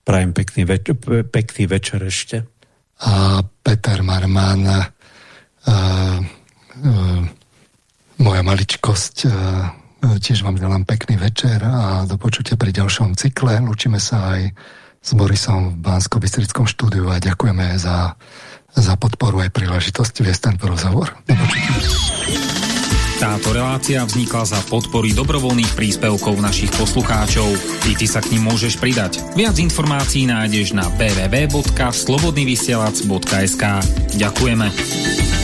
Prajem pekný, več- pekný večer ešte. A Peter Marman, a, a, moja maličkosť, a, tiež vám želám pekný večer a do počutia pri ďalšom cykle. Lúčime sa aj s Borisom v bansko štúdiu a ďakujeme za, za podporu aj príležitosť viesť tento rozhovor. Táto relácia vznikla za podpory dobrovoľných príspevkov našich poslucháčov. I ty sa k ním môžeš pridať. Viac informácií nájdeš na www.slobodnyvysielac.sk Ďakujeme.